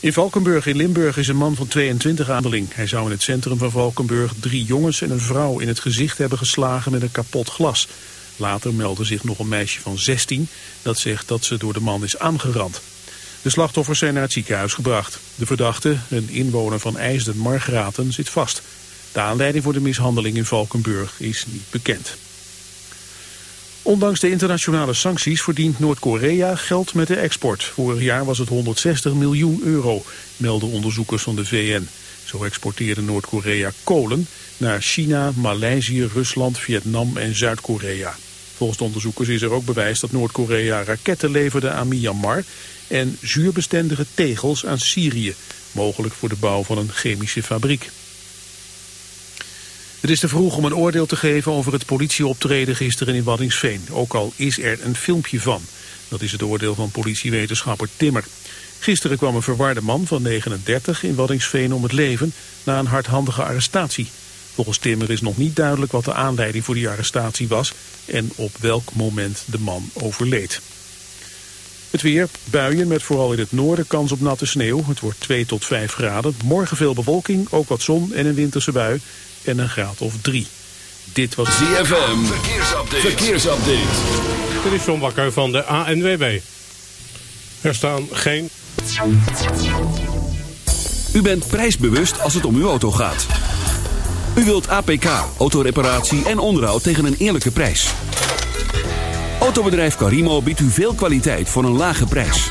In Valkenburg in Limburg is een man van 22 aandeling. Hij zou in het centrum van Valkenburg drie jongens en een vrouw in het gezicht hebben geslagen met een kapot glas. Later meldde zich nog een meisje van 16 dat zegt dat ze door de man is aangerand. De slachtoffers zijn naar het ziekenhuis gebracht. De verdachte, een inwoner van IJsden Margraten, zit vast. De aanleiding voor de mishandeling in Valkenburg is niet bekend. Ondanks de internationale sancties verdient Noord-Korea geld met de export. Vorig jaar was het 160 miljoen euro, melden onderzoekers van de VN. Zo exporteerde Noord-Korea kolen naar China, Maleisië, Rusland, Vietnam en Zuid-Korea. Volgens de onderzoekers is er ook bewijs dat Noord-Korea raketten leverde aan Myanmar en zuurbestendige tegels aan Syrië, mogelijk voor de bouw van een chemische fabriek. Het is te vroeg om een oordeel te geven over het politieoptreden gisteren in Waddingsveen. Ook al is er een filmpje van. Dat is het oordeel van politiewetenschapper Timmer. Gisteren kwam een verwarde man van 39 in Waddingsveen om het leven na een hardhandige arrestatie. Volgens Timmer is nog niet duidelijk wat de aanleiding voor die arrestatie was en op welk moment de man overleed. Het weer, buien met vooral in het noorden kans op natte sneeuw. Het wordt 2 tot 5 graden. Morgen veel bewolking, ook wat zon en een winterse bui en een graad of 3. Dit was ZFM. Verkeersupdate. Verkeersupdate. Dit is John Bakker van de ANWB. Er staan geen... U bent prijsbewust als het om uw auto gaat. U wilt APK, autoreparatie en onderhoud tegen een eerlijke prijs. Autobedrijf Carimo biedt u veel kwaliteit voor een lage prijs.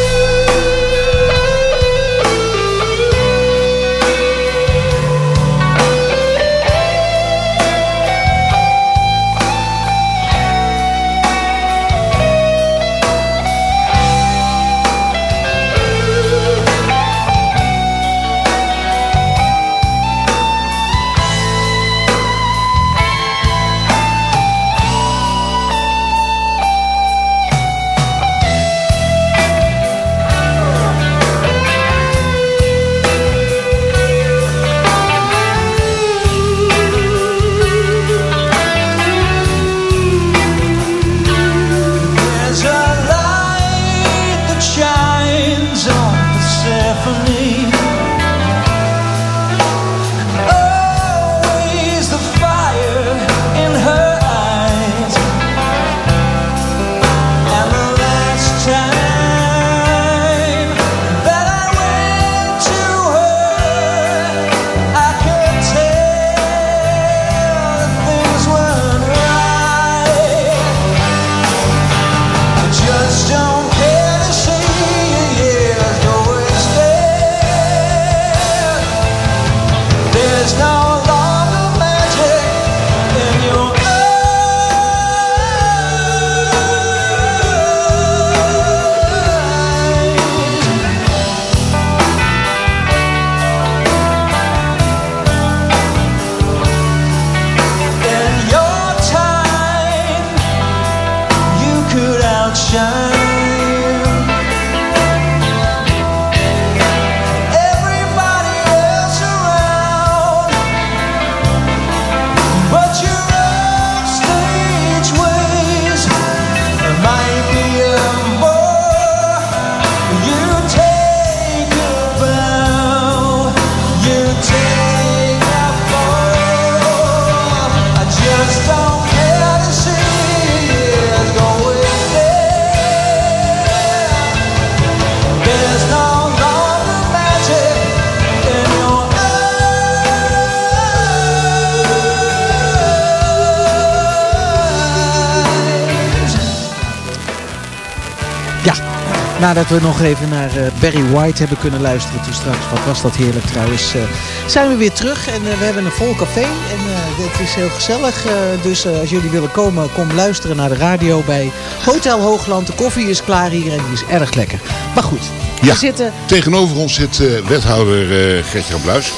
Nadat we nog even naar eh, Barry White hebben kunnen luisteren toen straks. Wat was dat heerlijk trouwens. eh, zijn we weer terug en eh, we hebben een vol café. En eh, het is heel gezellig. eh, dus als jullie willen komen, kom luisteren naar de radio bij Hotel Hoogland. De koffie is klaar hier en die is erg lekker. Maar goed, Ja. we zitten... Tegenover ons zit wethouder eh Gertjan Bluis.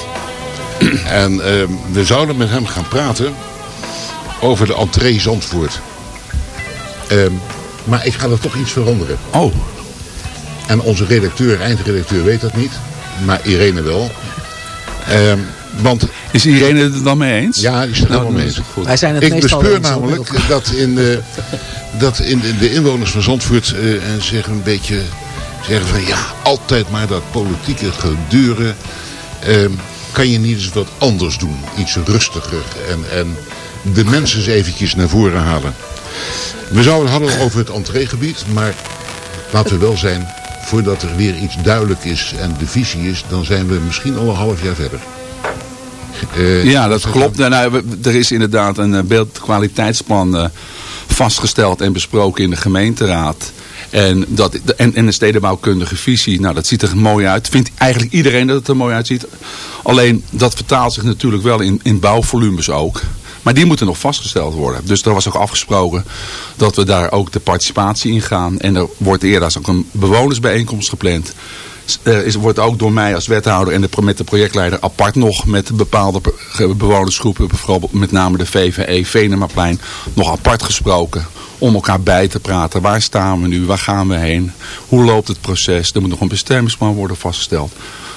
en eh, we zouden met hem gaan praten over de entree Zandvoort. Ehm, maar ik ga er toch iets veranderen. Oh, En onze redacteur, eindredacteur weet dat niet. Maar Irene wel. Ehm, want is iedereen het er dan mee eens? ja, die is er Nou, helemaal mee eens. goed. Wij zijn het Ik meestal bespeur namelijk dat, in de, dat in de, de inwoners van Zandvoort eh, zich een beetje zeggen van ja, altijd maar dat politieke gedeuren. Ehm, kan je niet eens wat anders doen? Iets rustiger en, en de mensen eens eventjes naar voren halen. We zouden het hadden over het entreegebied, maar laten we wel zijn, voordat er weer iets duidelijk is en de visie is, dan zijn we misschien al een half jaar verder. Eh, Ja, dat klopt. We- er is inderdaad een eh, beeldkwaliteitsplan eh, vastgesteld en besproken in de gemeenteraad. En, dat, en, en een stedenbouwkundige visie, nou dat ziet er mooi uit. Vindt eigenlijk iedereen dat het er mooi uitziet. Alleen dat vertaalt zich natuurlijk wel in, in bouwvolumes ook. Maar die moeten nog vastgesteld worden. Dus er was ook afgesproken dat we daar ook de participatie in gaan. En er wordt eerder ook een bewonersbijeenkomst gepland. Er is, wordt ook door mij als wethouder en de, met de projectleider apart nog met bepaalde bewonersgroepen, bijvoorbeeld met name de VVE, Venemaplein, nog apart gesproken. Om elkaar bij te praten. Waar staan we nu? Waar gaan we heen? Hoe loopt het proces? Er moet nog een bestemmingsplan worden vastgesteld.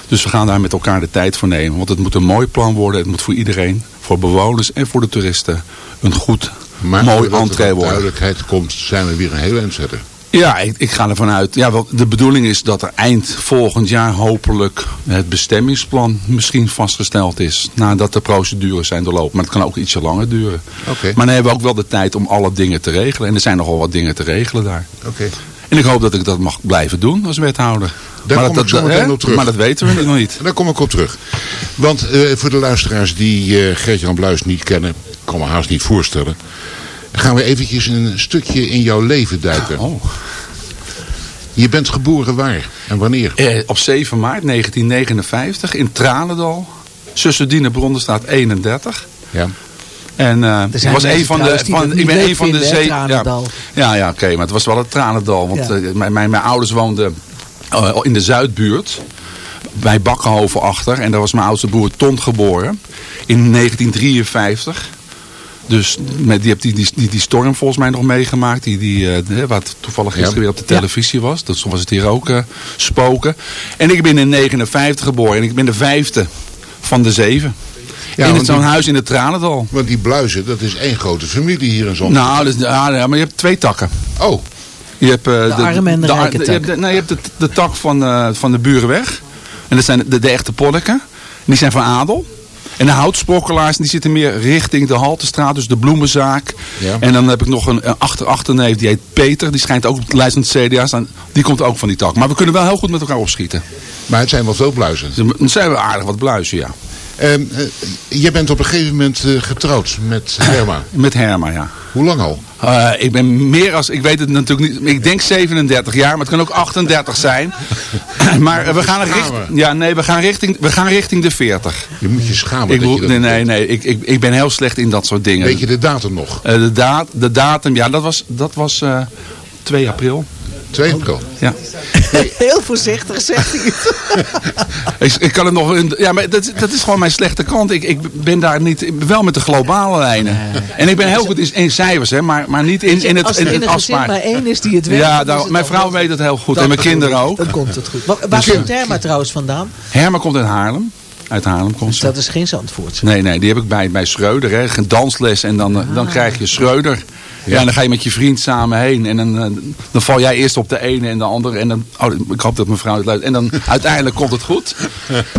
Dus we gaan daar met elkaar de tijd voor nemen. Want het moet een mooi plan worden. Het moet voor iedereen, voor bewoners en voor de toeristen, een goed, maar mooi entree worden. duidelijkheid komt, zijn we weer een heel eind verder. Ja, ik, ik ga ervan uit. Ja, wel, de bedoeling is dat er eind volgend jaar hopelijk het bestemmingsplan misschien vastgesteld is. Nadat de procedures zijn doorlopen. Maar het kan ook ietsje langer duren. Oké. Maar dan hebben we ook wel de tijd om alle dingen te regelen. En er zijn nogal wat dingen te regelen daar. Oké. En ik hoop dat ik dat mag blijven doen als wethouder. Daar maar kom dat, ik zo dat- meteen hè? op terug. Maar dat weten we nog niet. En daar kom ik op terug. Want eh, voor de luisteraars die eh Gert-Jan Bluis niet kennen, ik kan me haast niet voorstellen. Gaan we eventjes een stukje in jouw leven duiken. Oh. Je bent geboren waar en wanneer? Eh, op 7 maart 1959 in Tranendal. Susserdine Brondenstraat 31. Ja. En ik zijn was een van de, van, ik ben een van de zeven. Ja, Tranendal. ja, ja oké, maar het was wel het Tranendal. Want Ja. mijn, mijn, mijn ouders woonden eh, in de Zuidbuurt. Bij Bakkenhoven achter. En daar was mijn oudste broer Ton geboren. In 1953. Dus met, die heeft die, die, die, die storm volgens mij nog meegemaakt. Die, die, eh, wat toevallig gisteren Ja. weer op de televisie was. Dus was het hier ook eh, spoken. En ik ben in 59 geboren. En ik ben de vijfde van de zeven. Ja, in zo'n huis in het Tranendal. Want die Bluizen, dat is één grote familie hier in Zandvoort. Nou, dus, ja, maar je hebt twee takken. Oh, Je hebt, eh, de, arme en de rijke je tak. hebt de, nee, je hebt de, de tak van, eh, van de burenweg. En dat zijn de, de echte poddeken. Die zijn van adel. En de houtsprokkelaars die zitten meer richting de Haltestraat, dus de bloemenzaak. Ja. En dan heb ik nog een, een achter-achterneef, die heet Peter. Die schijnt ook op de lijst van het CDA staan. Die komt ook van die tak. Maar we kunnen wel heel goed met elkaar opschieten. maar het zijn wel veel Bluizen. Dus dan zijn we aardig wat bluizen, ja. Eh, je bent op een gegeven moment eh, getrouwd met Herma. Met Herma, ja. Hoe lang al? Eh, ik ben meer als, ik weet het natuurlijk niet, ik denk 37 jaar, maar het kan ook 38 zijn. maar we gaan, richting, ja, nee, we, gaan richting, we gaan richting de 40. Je moet je schamen Ik, dat je nee, nee, nee, ik, ik, ik ben heel slecht in dat soort dingen. Weet je de datum nog? De, daad, de datum, ja, dat was, dat was eh, 2 april. 2 april. Ja. Heel voorzichtig zegt hij het. Ik, ik kan het nog, in- ja, maar dat, dat is gewoon mijn slechte kant. Ik, ik ben daar niet, wel met de globale lijnen. En ik ben heel goed in, in cijfers, hè, maar, maar niet in, in het, Als in er in het afspraak. maar één is die het weet. Ja, daar, het mijn vrouw weet het heel goed. Dat en mijn kinderen goed. ook. Dan komt het goed. Waar, waar Dus- komt Herma trouwens vandaan? Herma komt uit Haarlem. Uit Haarlem komt Dus ze. dat is geen Zandvoortse. Nee, nee, die heb ik bij, bij Schreuder. Hè. Een dansles en dan, eh, dan krijg je Schreuder. Ja. en dan ga je met je vriend samen heen. En dan, eh, dan val jij eerst op de ene en de andere. En dan, oh, ik hoop dat mijn vrouw het luistert. En dan uiteindelijk komt het goed.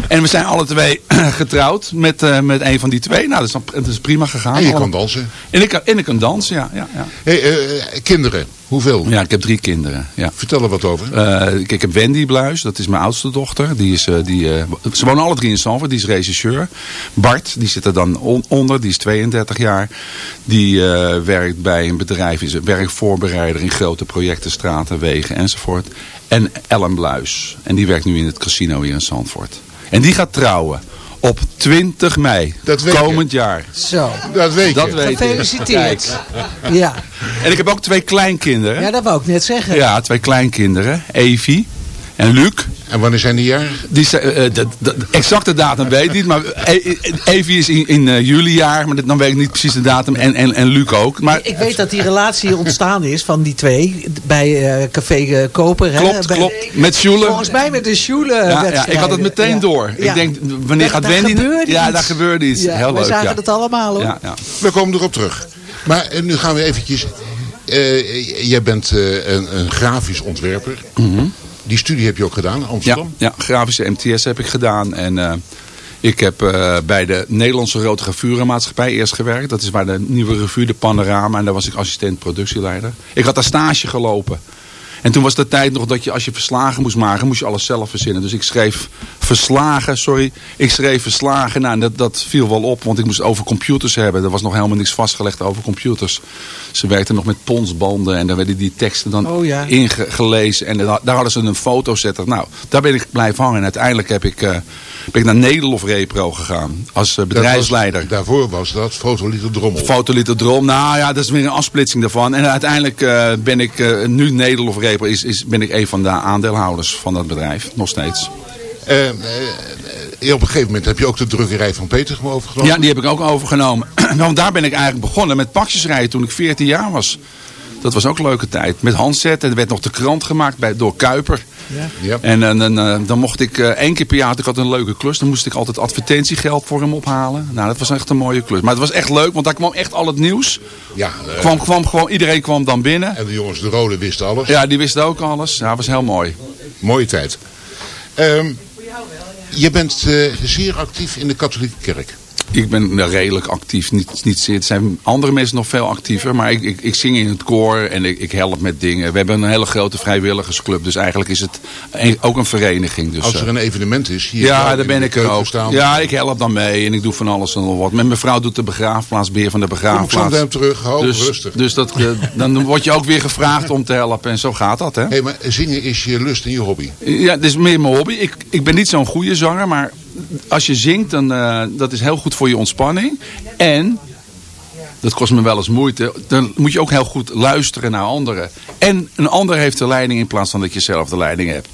En we zijn alle twee getrouwd met, eh, met een van die twee. Nou, dat is, dat is prima gegaan. En je kan dansen. En ik, kan- en ik kan dansen, ja. ja, ja. Hey, eh, kinderen. Hoeveel? Ja, ik heb drie kinderen. Ja. Vertel er wat over. Eh, ik, ik heb Wendy Bluis, dat is mijn oudste dochter. Die is, eh, die, eh, ze wonen alle drie in Zandvoort, die is regisseur. Bart, die zit er dan on- onder, die is 32 jaar. Die werkt bij een bedrijf, is een werkvoorbereider in grote projecten, straten, wegen enzovoort. En Ellen Bluis, en die werkt nu in het casino hier in Zandvoort. En die gaat trouwen op 20 mei, Dat weet je. komend jaar. Zo, dat weet Dat weet ik. gefeliciteerd. Ja. En ik heb ook twee kleinkinderen. ja, dat wou ik net zeggen. Ja, twee kleinkinderen. Evie en Luc. En wanneer zijn die jarig? Die, ze- eh, de, de, de exacte datum weet ik niet. Maar E- E- Evie is in, in eh, juli jaar. Maar dan weet ik niet precies de datum. En, en, en Luc ook. Maar Ik weet dat die relatie ontstaan is van die twee bij eh, Café eh, Koper. Hè? klopt, Bij- klopt. Met Sjoele. Volgens mij met de Sjoele ja, ja, ik had het meteen door. Ik denk, wanneer Daar- gaat daar Wendy... gebeurde ja, daar gebeurde iets. Ja, Heel we leuk. zagen ja. het allemaal hoor. Ja, ja. We komen erop terug. Maar eh, nu gaan we eventjes... eh, jij bent eh, een, een grafisch ontwerper. Die studie heb je ook gedaan in Amsterdam. ja, grafische MTS heb ik gedaan. En eh, ik heb eh, bij de Nederlandse Rode Gravure-maatschappij eerst gewerkt. Dat is waar de nieuwe revue, de Panorama. En daar was ik assistent productieleider. Ik had daar stage gelopen. En toen was de tijd nog dat je als je verslagen moest maken, moest je alles zelf verzinnen. Dus ik schreef verslagen, sorry. Ik schreef verslagen. Nou, en dat, dat viel wel op, want ik moest over computers hebben. Er was nog helemaal niks vastgelegd over computers. Ze werkten nog met ponsbanden en daar werden die teksten dan Oh ja. ingelezen. En da- daar hadden ze een fotozetter. Nou, daar ben ik blijven hangen. En uiteindelijk heb ik, eh, ben ik naar Nederlof Repro gegaan. Als eh, bedrijfsleider. was- daarvoor was dat fotoliter drommel. Fotolitherdrom. Nou ja, dat is weer een afsplitsing daarvan. En uiteindelijk eh, ben ik eh, nu Nederlof Repro. Is, is, ben ik een van de aandeelhouders van dat bedrijf. Nog steeds. Op een gegeven moment heb je ook de drukkerij van Peter overgenomen. Ja, die heb ik ook overgenomen. Want daar ben ik eigenlijk begonnen met pakjes rijden toen ik 14 jaar was. Dat was ook een leuke tijd. Met handzetten. En er werd nog de krant gemaakt bij, door Kuiper. Ja. En, en, en, eh, dan mocht ik eh, één keer per jaar, ik had een leuke klus. Dan moest ik altijd advertentiegeld voor hem ophalen. Nou, dat was echt een mooie klus. Maar het was echt leuk, want daar kwam echt al het nieuws. Ja, eh, Kwam, kwam gewoon, iedereen kwam dan binnen. En de jongens de Rode wisten alles. Ja, die wisten ook alles. Ja, dat was heel mooi. Mooie tijd. Ehm, je bent eh, zeer actief in de katholieke kerk. Ik ben eh, redelijk actief. Niet, niet, er zijn andere mensen nog veel actiever. Maar ik, ik, ik zing in het koor en ik, ik help met dingen. We hebben een hele grote vrijwilligersclub. Dus eigenlijk is het ook een vereniging. Dus, Als er eh, een evenement is. Hier ja, daar ben ik er ook. Staan. Ja, ik help dan mee en ik doe van alles en nog wat. Mijn vrouw doet de begraafplaats, beheer van de Kom begraafplaats. op terug. Hou Dus, rustig. dus dat, eh, dan word je ook weer gevraagd om te helpen. En zo gaat dat, hè? Hé, maar zingen is je lust en je hobby. Ja, het is meer mijn hobby. Ik, ik ben niet zo'n goede zanger, maar als je zingt, dan uh, dat is heel goed voor je ontspanning. En, dat kost me wel eens moeite, dan moet je ook heel goed luisteren naar anderen. En een ander heeft de leiding in plaats van dat je zelf de leiding hebt.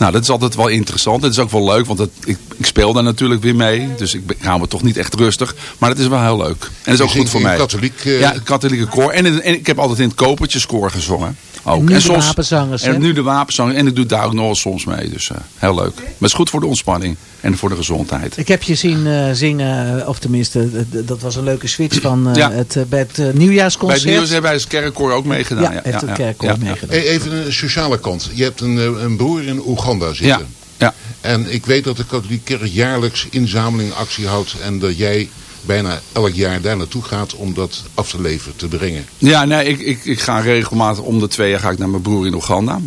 Nou, dat is altijd wel interessant. Het is ook wel leuk, want het, ik, ik, speel daar natuurlijk weer mee. Dus ik, ik hou me toch niet echt rustig. Maar het is wel heel leuk. En het is ook goed voor mij. katholiek... Uh... Ja, katholieke koor. En, en, ik heb altijd in het kopertjeskoor gezongen. Ook. En nu en de wapenzangers. En hè? nu de wapenzangers. En ik doe daar ook nog soms mee. Dus uh, heel leuk. Maar het is goed voor de ontspanning. En voor de gezondheid. Ik heb je zien uh, zingen, of tenminste, dat was een leuke switch van uh, Ja. het, bij het nieuwjaarsconcert. Bij het nieuws hebben wij als kerkkoor ook meegedaan. Ja, Ja, heeft het kerkkoor meegedaan. Hey, even een sociale kant. Je hebt een, eh, een broer in Oeganda zitten. Ja. Ja. En ik weet dat de katholieke kerk jaarlijks inzameling actie houdt. En dat jij bijna elk jaar daar naartoe gaat om dat af te leveren, te brengen. Ja, nee, ik, ik, ik ga regelmatig om de twee jaar ga ik naar mijn broer in Oeganda.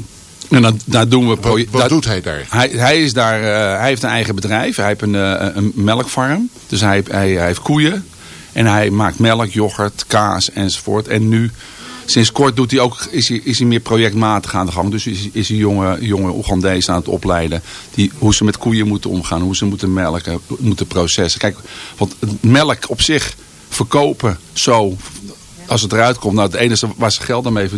En dan, daar doen we... Wat, wat doet hij daar? Hij, hij, is daar uh, hij heeft een eigen bedrijf. Hij heeft een, uh, een melkfarm. Dus hij, hij, hij heeft koeien. En hij maakt melk, yoghurt, kaas enzovoort. En nu... Sinds kort doet hij ook, is, hij, is hij meer projectmatig aan de gang. Dus is, is hij jonge, jonge Oegandezen aan het opleiden. Die, hoe ze met koeien moeten omgaan. Hoe ze moeten melken, moeten processen. Kijk, want melk op zich verkopen zo als het eruit komt, nou het enige waar ze geld aan mee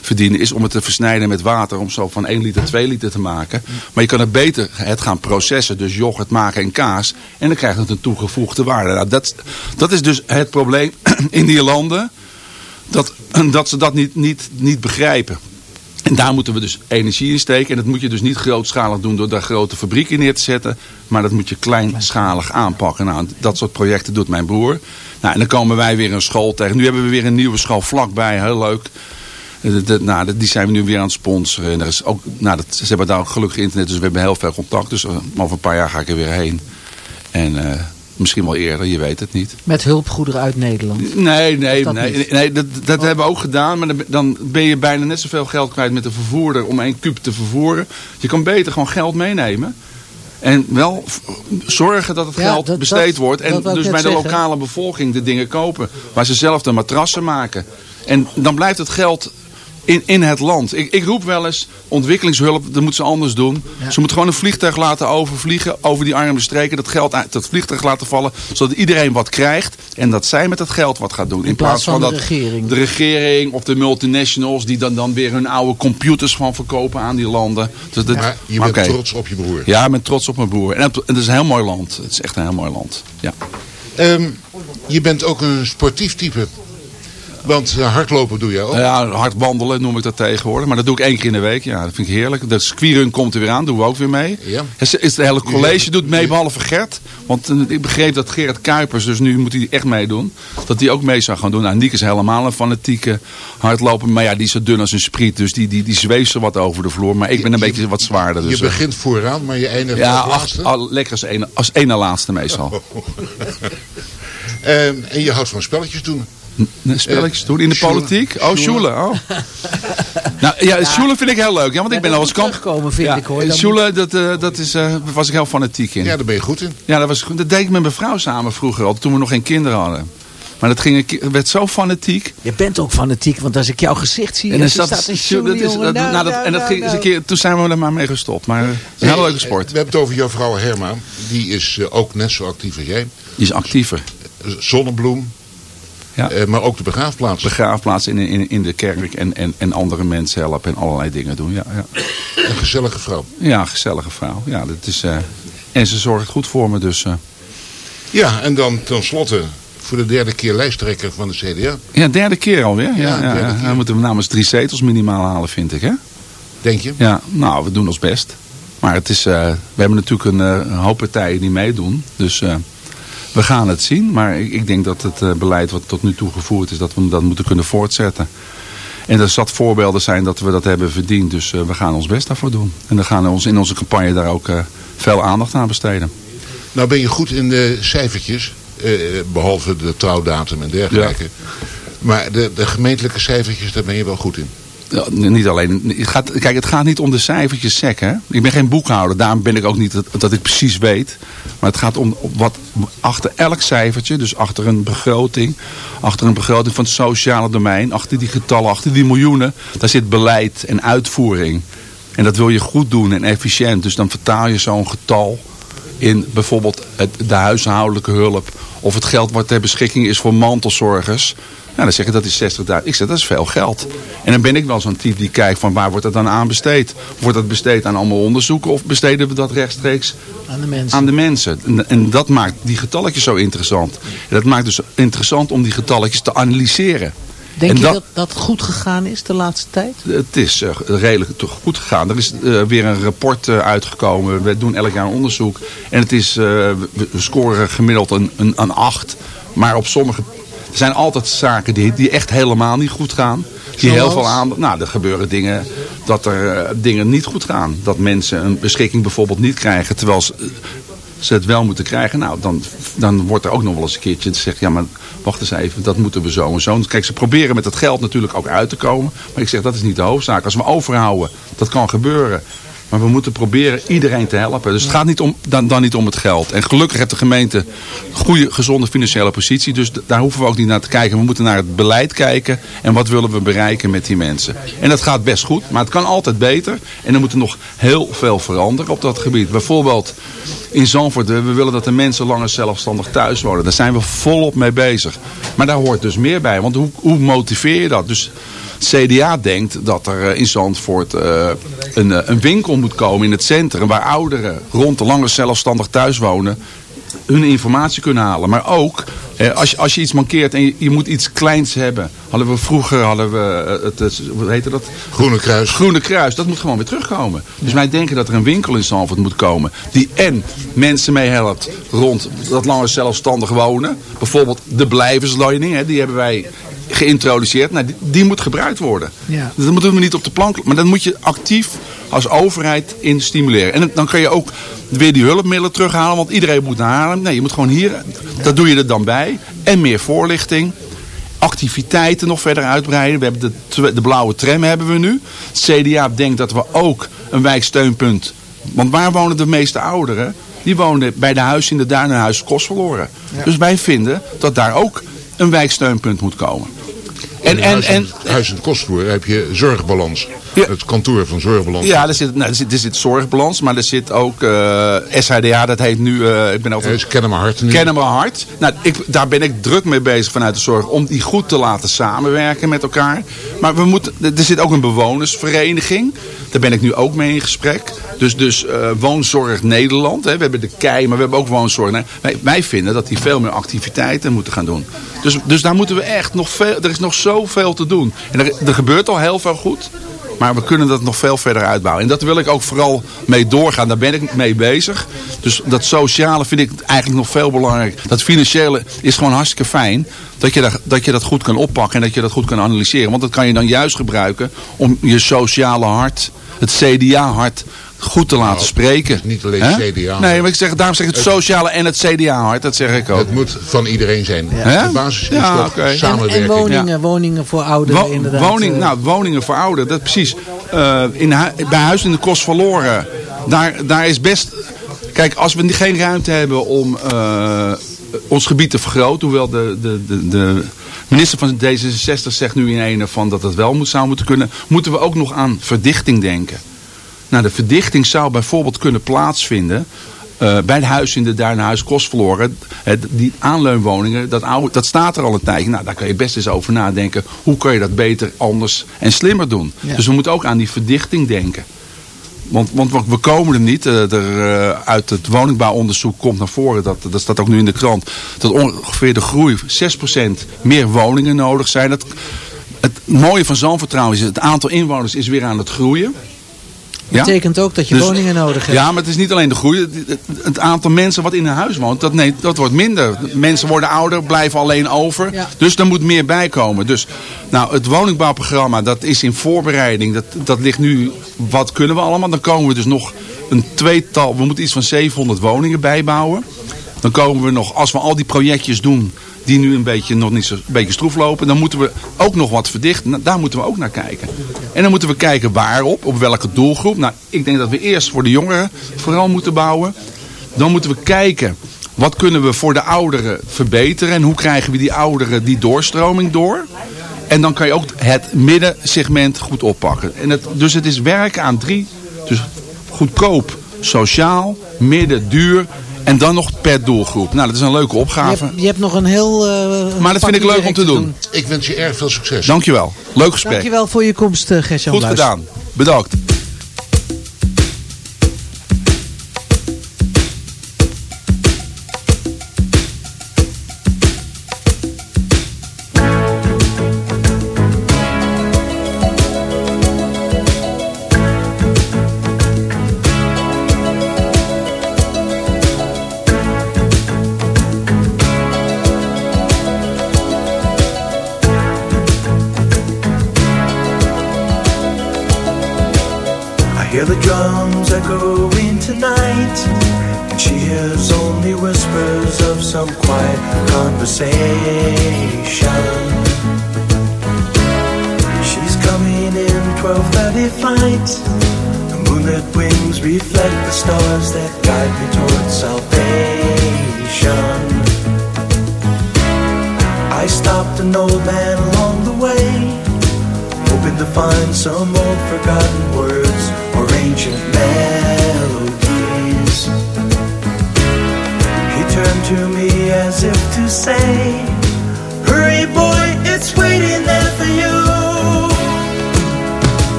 verdienen is om het te versnijden met water. Om zo van 1 liter 2 liter te maken. Maar je kan het beter het gaan processen. Dus yoghurt maken en kaas. En dan krijgt het een toegevoegde waarde. Nou, dat, dat is dus het probleem in die landen. Dat, dat ze dat niet, niet, niet begrijpen. En daar moeten we dus energie in steken. En dat moet je dus niet grootschalig doen door daar grote fabrieken neer te zetten. Maar dat moet je kleinschalig aanpakken. Nou, dat soort projecten doet mijn broer. Nou, en dan komen wij weer een school tegen. Nu hebben we weer een nieuwe school vlakbij. Heel leuk. De, nou, die zijn we nu weer aan het sponsoren. En er is ook, nou, dat, ze hebben daar ook gelukkig internet. Dus we hebben heel veel contact. Dus uh, over een paar jaar ga ik er weer heen. En uh, Misschien wel eerder, je weet het niet. Met hulpgoederen uit Nederland. Nee, nee, dat nee, niet? nee dat, dat hebben we ook gedaan. Maar dan, ben je bijna net zoveel geld kwijt met de vervoerder om één kuub te vervoeren. Je kan beter gewoon geld meenemen. En wel zorgen dat het Ja, geld dat- besteed dat- wordt. En dus bij de lokale bevolking de dingen kopen. Waar ze zelf de matrassen maken. En dan blijft het geld in, in het land. Ik, ik roep wel eens ontwikkelingshulp, dat moeten ze anders doen. Ja. Ze moeten gewoon een vliegtuig laten overvliegen over die arme streken. Dat geld uit dat vliegtuig laten vallen. Zodat iedereen wat krijgt. En dat zij met dat geld wat gaat doen. In plaats van de dat regering. de regering of de multinationals die dan, dan weer hun oude computers van verkopen aan die landen. Dus dat, Maar je bent trots op je broer. Ja, ik ben trots op mijn broer. En het, het is een heel mooi land. Het is echt een heel mooi land. Ja. Ehm, je bent ook een sportief type. Want eh, hardlopen doe jij ook. Ja, hard wandelen noem ik dat tegenwoordig. Maar dat doe ik één keer in de week. Ja, dat vind ik heerlijk. De squirun komt er weer aan. Doen we ook weer mee. Ja. Het is het hele college doet mee, behalve Gert. Want eh, ik begreep dat Gerard Kuipers, dus nu moet hij echt meedoen. Dat hij ook mee zou gaan doen. Nou, Niek is helemaal een fanatieke hardloper. Maar ja, die is zo dun als een spriet. Dus die, die, die zweeft zo wat over de vloer. Maar ik ben een Je- beetje wat zwaarder. je Dus, eh, begint vooraan, maar je eindigt ja, als laatste. al- lekker als ene, als ene laatste meestal. Ehm, en je houdt van spelletjes doen. Spelletjes doen in de Sjoelen. politiek? Oh. Sjoelen. Oh. nou, ja, Sjoelen vind ik heel leuk. Ja, want ik ben Ja, al eens kamp. terugkomen, vind ja, ik, hoor. Sjoelen, dat, eh, dat is, eh, was ik heel fanatiek in. Ja, Ja, daar ben je goed in. dat, was, goed. dat deed ik met mijn vrouw samen vroeger al, toen we nog geen kinderen hadden. Maar dat ging, werd zo fanatiek. Je bent ook fanatiek, want als ik jouw gezicht zie... En, dan staat een dat is, jongen, dat, nou, dat, en dat ging eens een keer, toen zijn we er maar mee gestopt. Maar een hele leuke sport. We hebben het over jouw vrouw Herma. Die is eh, ook net zo actief als jij. Die is actiever. Zonnebloem. Ja. eh, maar ook de begraafplaats. Begraafplaats in, in, in de kerk en, en, en andere mensen helpen en allerlei dingen doen. Ja, ja. Een gezellige vrouw. ja gezellige vrouw. Ja, dat is, eh, en ze zorgt goed voor me, dus... eh, Ja, en dan tenslotte voor de derde keer lijsttrekker van de CDA. Ja, derde keer alweer. Ja, Ja, keer. Dan moeten we namens drie zetels minimaal halen, vind ik. Hè? Denk je? Ja, nou, we doen ons best. Maar het is, we hebben natuurlijk een, een hoop partijen die meedoen. Dus we gaan het zien. Maar ik, ik denk dat het eh, beleid wat tot nu toe gevoerd is, dat we dat moeten kunnen voortzetten. En er zat voorbeelden zijn dat we dat hebben verdiend. Dus eh, we gaan ons best daarvoor doen. En dan gaan we ons in onze campagne daar ook eh, veel aandacht aan besteden. Nou ben je goed in de cijfertjes. eh, behalve de trouwdatum en dergelijke. Maar de, de gemeentelijke cijfertjes, daar ben je wel goed in. Niet alleen. Het gaat, kijk, het gaat niet om de cijfertjes sec, hè. Ik ben geen boekhouder, daarom ben ik ook niet dat, dat ik precies weet. Maar het gaat om wat achter elk cijfertje, dus achter een begroting, achter een begroting van het sociale domein, achter die getallen, achter die miljoenen, daar zit beleid en uitvoering. En dat wil je goed doen en efficiënt. Dus dan vertaal je zo'n getal in bijvoorbeeld het, de huishoudelijke hulp of het geld wat ter beschikking is voor mantelzorgers. Nou, dan zeg je dat is 60.000. Ik zeg dat is veel geld. En dan ben ik wel zo'n type die kijkt van waar wordt dat dan aan besteed? Wordt dat besteed aan allemaal onderzoeken of besteden we dat rechtstreeks Aan de mensen. aan de mensen? En, en dat maakt die getalletjes zo interessant. En dat maakt dus interessant om die getalletjes te analyseren. Denk en je dat- dat goed gegaan is de laatste tijd? het is eh, redelijk toch goed gegaan. Er is eh, weer een rapport eh, uitgekomen. We doen elk jaar een onderzoek. En het is, we we scoren gemiddeld een, een, een 8. Maar op sommige... Er zijn altijd zaken die, die echt helemaal niet goed gaan. Die heel veel aandacht... Nou, er gebeuren dingen dat er eh, dingen niet goed gaan. Dat mensen een beschikking bijvoorbeeld niet krijgen. Terwijl ze, ze het wel moeten krijgen. Nou, dan, dan wordt er ook nog wel eens een keertje gezegd... Ja, maar wacht eens even, dat moeten we zo en zo. Kijk, ze proberen met het geld natuurlijk ook uit te komen. Maar ik zeg, dat is niet de hoofdzaak. Als we overhouden, dat kan gebeuren. Maar we moeten proberen iedereen te helpen. Dus het gaat niet om, dan, dan niet om het geld. En gelukkig heeft de gemeente een goede, gezonde financiële positie. Dus daar hoeven we ook niet naar te kijken. We moeten naar het beleid kijken. En wat willen we bereiken met die mensen. En dat gaat best goed. Maar het kan altijd beter. En er moet er nog heel veel veranderen op dat gebied. Bijvoorbeeld in Zandvoort. We willen dat de mensen langer zelfstandig thuis wonen. Daar zijn we volop mee bezig. Maar daar hoort dus meer bij. Want hoe, hoe motiveer je dat? Dus CDA denkt dat er eh, in Zandvoort eh, een, eh, een winkel moet komen in het centrum. Waar ouderen rond de langer zelfstandig thuis wonen hun informatie kunnen halen. Maar ook, eh, als, je, als je iets mankeert en je, je moet iets kleins hebben. Hadden we vroeger, hadden we, het, het, hoe heette dat? Groene Kruis. Groene Kruis, dat moet gewoon weer terugkomen. Dus wij denken dat er een winkel in Zandvoort moet komen. Die en mensen meehelpt rond dat langer zelfstandig wonen. Bijvoorbeeld de blijverslening, hè, die hebben wij geïntroduceerd. Nou, die, die moet gebruikt worden. Ja. Dus dat moeten we niet op de plank. Maar dan moet je actief als overheid in stimuleren. En dan kan je ook weer die hulpmiddelen terughalen, want iedereen moet naar Haarlem. Nee, je moet gewoon hier, dat doe je er dan bij. En meer voorlichting activiteiten nog verder uitbreiden. We hebben de, de blauwe tram hebben we nu. Het CDA denkt dat we ook een wijksteunpunt... Want waar wonen de meeste ouderen? Die wonen bij de huis in de duin en huis kost verloren. Dus wij vinden dat daar ook een wijksteunpunt moet komen. En, en, huis, en, huis en heb je zorgbalans. Ja. Het kantoor van zorgbalans. ja, er zit, nou, er, zit, er zit zorgbalans, maar er zit ook eh SHDA, dat heet nu, eh, ik ben over, is kennen mijn hart nu. Kennen we hard. Nou, ik, daar ben ik druk mee bezig vanuit de zorg. Om die goed te laten samenwerken met elkaar. Maar we moeten, er zit ook een bewonersvereniging. Daar ben ik nu ook mee in gesprek. Dus, dus eh, Woonzorg Nederland. Hè. We hebben de KEI, maar we hebben ook Woonzorg. Nee, wij, wij vinden dat die veel meer activiteiten moeten gaan doen. Dus, dus daar moeten we echt nog veel... Er is nog zoveel te doen. En er, er gebeurt al heel veel goed. Maar we kunnen dat nog veel verder uitbouwen. En dat wil ik ook vooral mee doorgaan. Daar ben ik mee bezig. Dus dat sociale vind ik eigenlijk nog veel belangrijker. Dat financiële is gewoon hartstikke fijn. Dat je, dat, dat je dat goed kan oppakken en dat je dat goed kan analyseren. Want dat kan je dan juist gebruiken om je sociale hart, het CDA-hart, goed te laten Nou, spreken. het is niet alleen? CDA, Nee, maar- ik zeg, daarom zeg ik het sociale en het CDA-hart. Dat zeg ik ook. Het moet van iedereen zijn. Hè? De basis is Ja, oké. En, en samenwerking. woningen, woningen voor ouderen Wo- inderdaad. woning, eh, nou, woningen voor ouderen, dat precies. Eh, in hu- bij Huis in de Kost verloren. Daar, daar is best... Kijk, als we geen ruimte hebben om eh, ons gebied te vergroten... hoewel de, de, de, de minister van D66 zegt nu in een van dat het wel moet, zou moeten kunnen... moeten we ook nog aan verdichting denken. Nou, de verdichting zou bijvoorbeeld kunnen plaatsvinden... eh, bij het huis in de Duinhuis Kostverloren. Het, die aanleunwoningen, dat, oude, dat staat er al een tijdje. Nou, daar kan je best eens over nadenken. Hoe kan je dat beter, anders en slimmer doen? Ja. Dus we moeten ook aan die verdichting denken. Want, want we komen er niet. Eh, er, eh, uit het woningbouwonderzoek komt naar voren, dat, dat staat ook nu in de krant, dat ongeveer de groei 6% meer woningen nodig zijn. Dat, het mooie van Zandvertrouwen is, het aantal inwoners is weer aan het groeien. Ja? betekent ook dat je Dus- woningen nodig hebt. Ja, maar het is niet alleen de groei. Het, aantal mensen wat in een huis woont, dat, nee, dat wordt minder. Mensen worden ouder, blijven alleen over. Dus er moet meer bij komen. Dus nou, het woningbouwprogramma, dat is in voorbereiding. Dat, dat ligt nu, wat kunnen we allemaal? Dan komen we dus nog een tweetal, we moeten iets van 700 woningen bijbouwen. Dan komen we nog, als we al die projectjes doen, die nu een beetje, nog niet zo, een beetje stroef lopen, dan moeten we ook nog wat verdichten. Nou, Daar moeten we ook naar kijken. En dan moeten we kijken waarop, op welke doelgroep. Nou, ik denk dat we eerst voor de jongeren vooral moeten bouwen. Dan moeten we kijken, wat kunnen we voor de ouderen verbeteren? En hoe krijgen we die ouderen die doorstroming door? En dan kan je ook het middensegment goed oppakken. En het, dus het is werken aan drie. Dus goedkoop, sociaal, midden, duur. En dan nog per doelgroep. Nou, dat is een leuke Je opgave. hebt, je hebt nog een heel... eh, Maar dat vind ik leuk om te doen. Ik wens je erg veel succes. Dankjewel. Leuk gesprek. Dankjewel voor je komst, uh, Gertjan Goed Bluis. gedaan. Bedankt.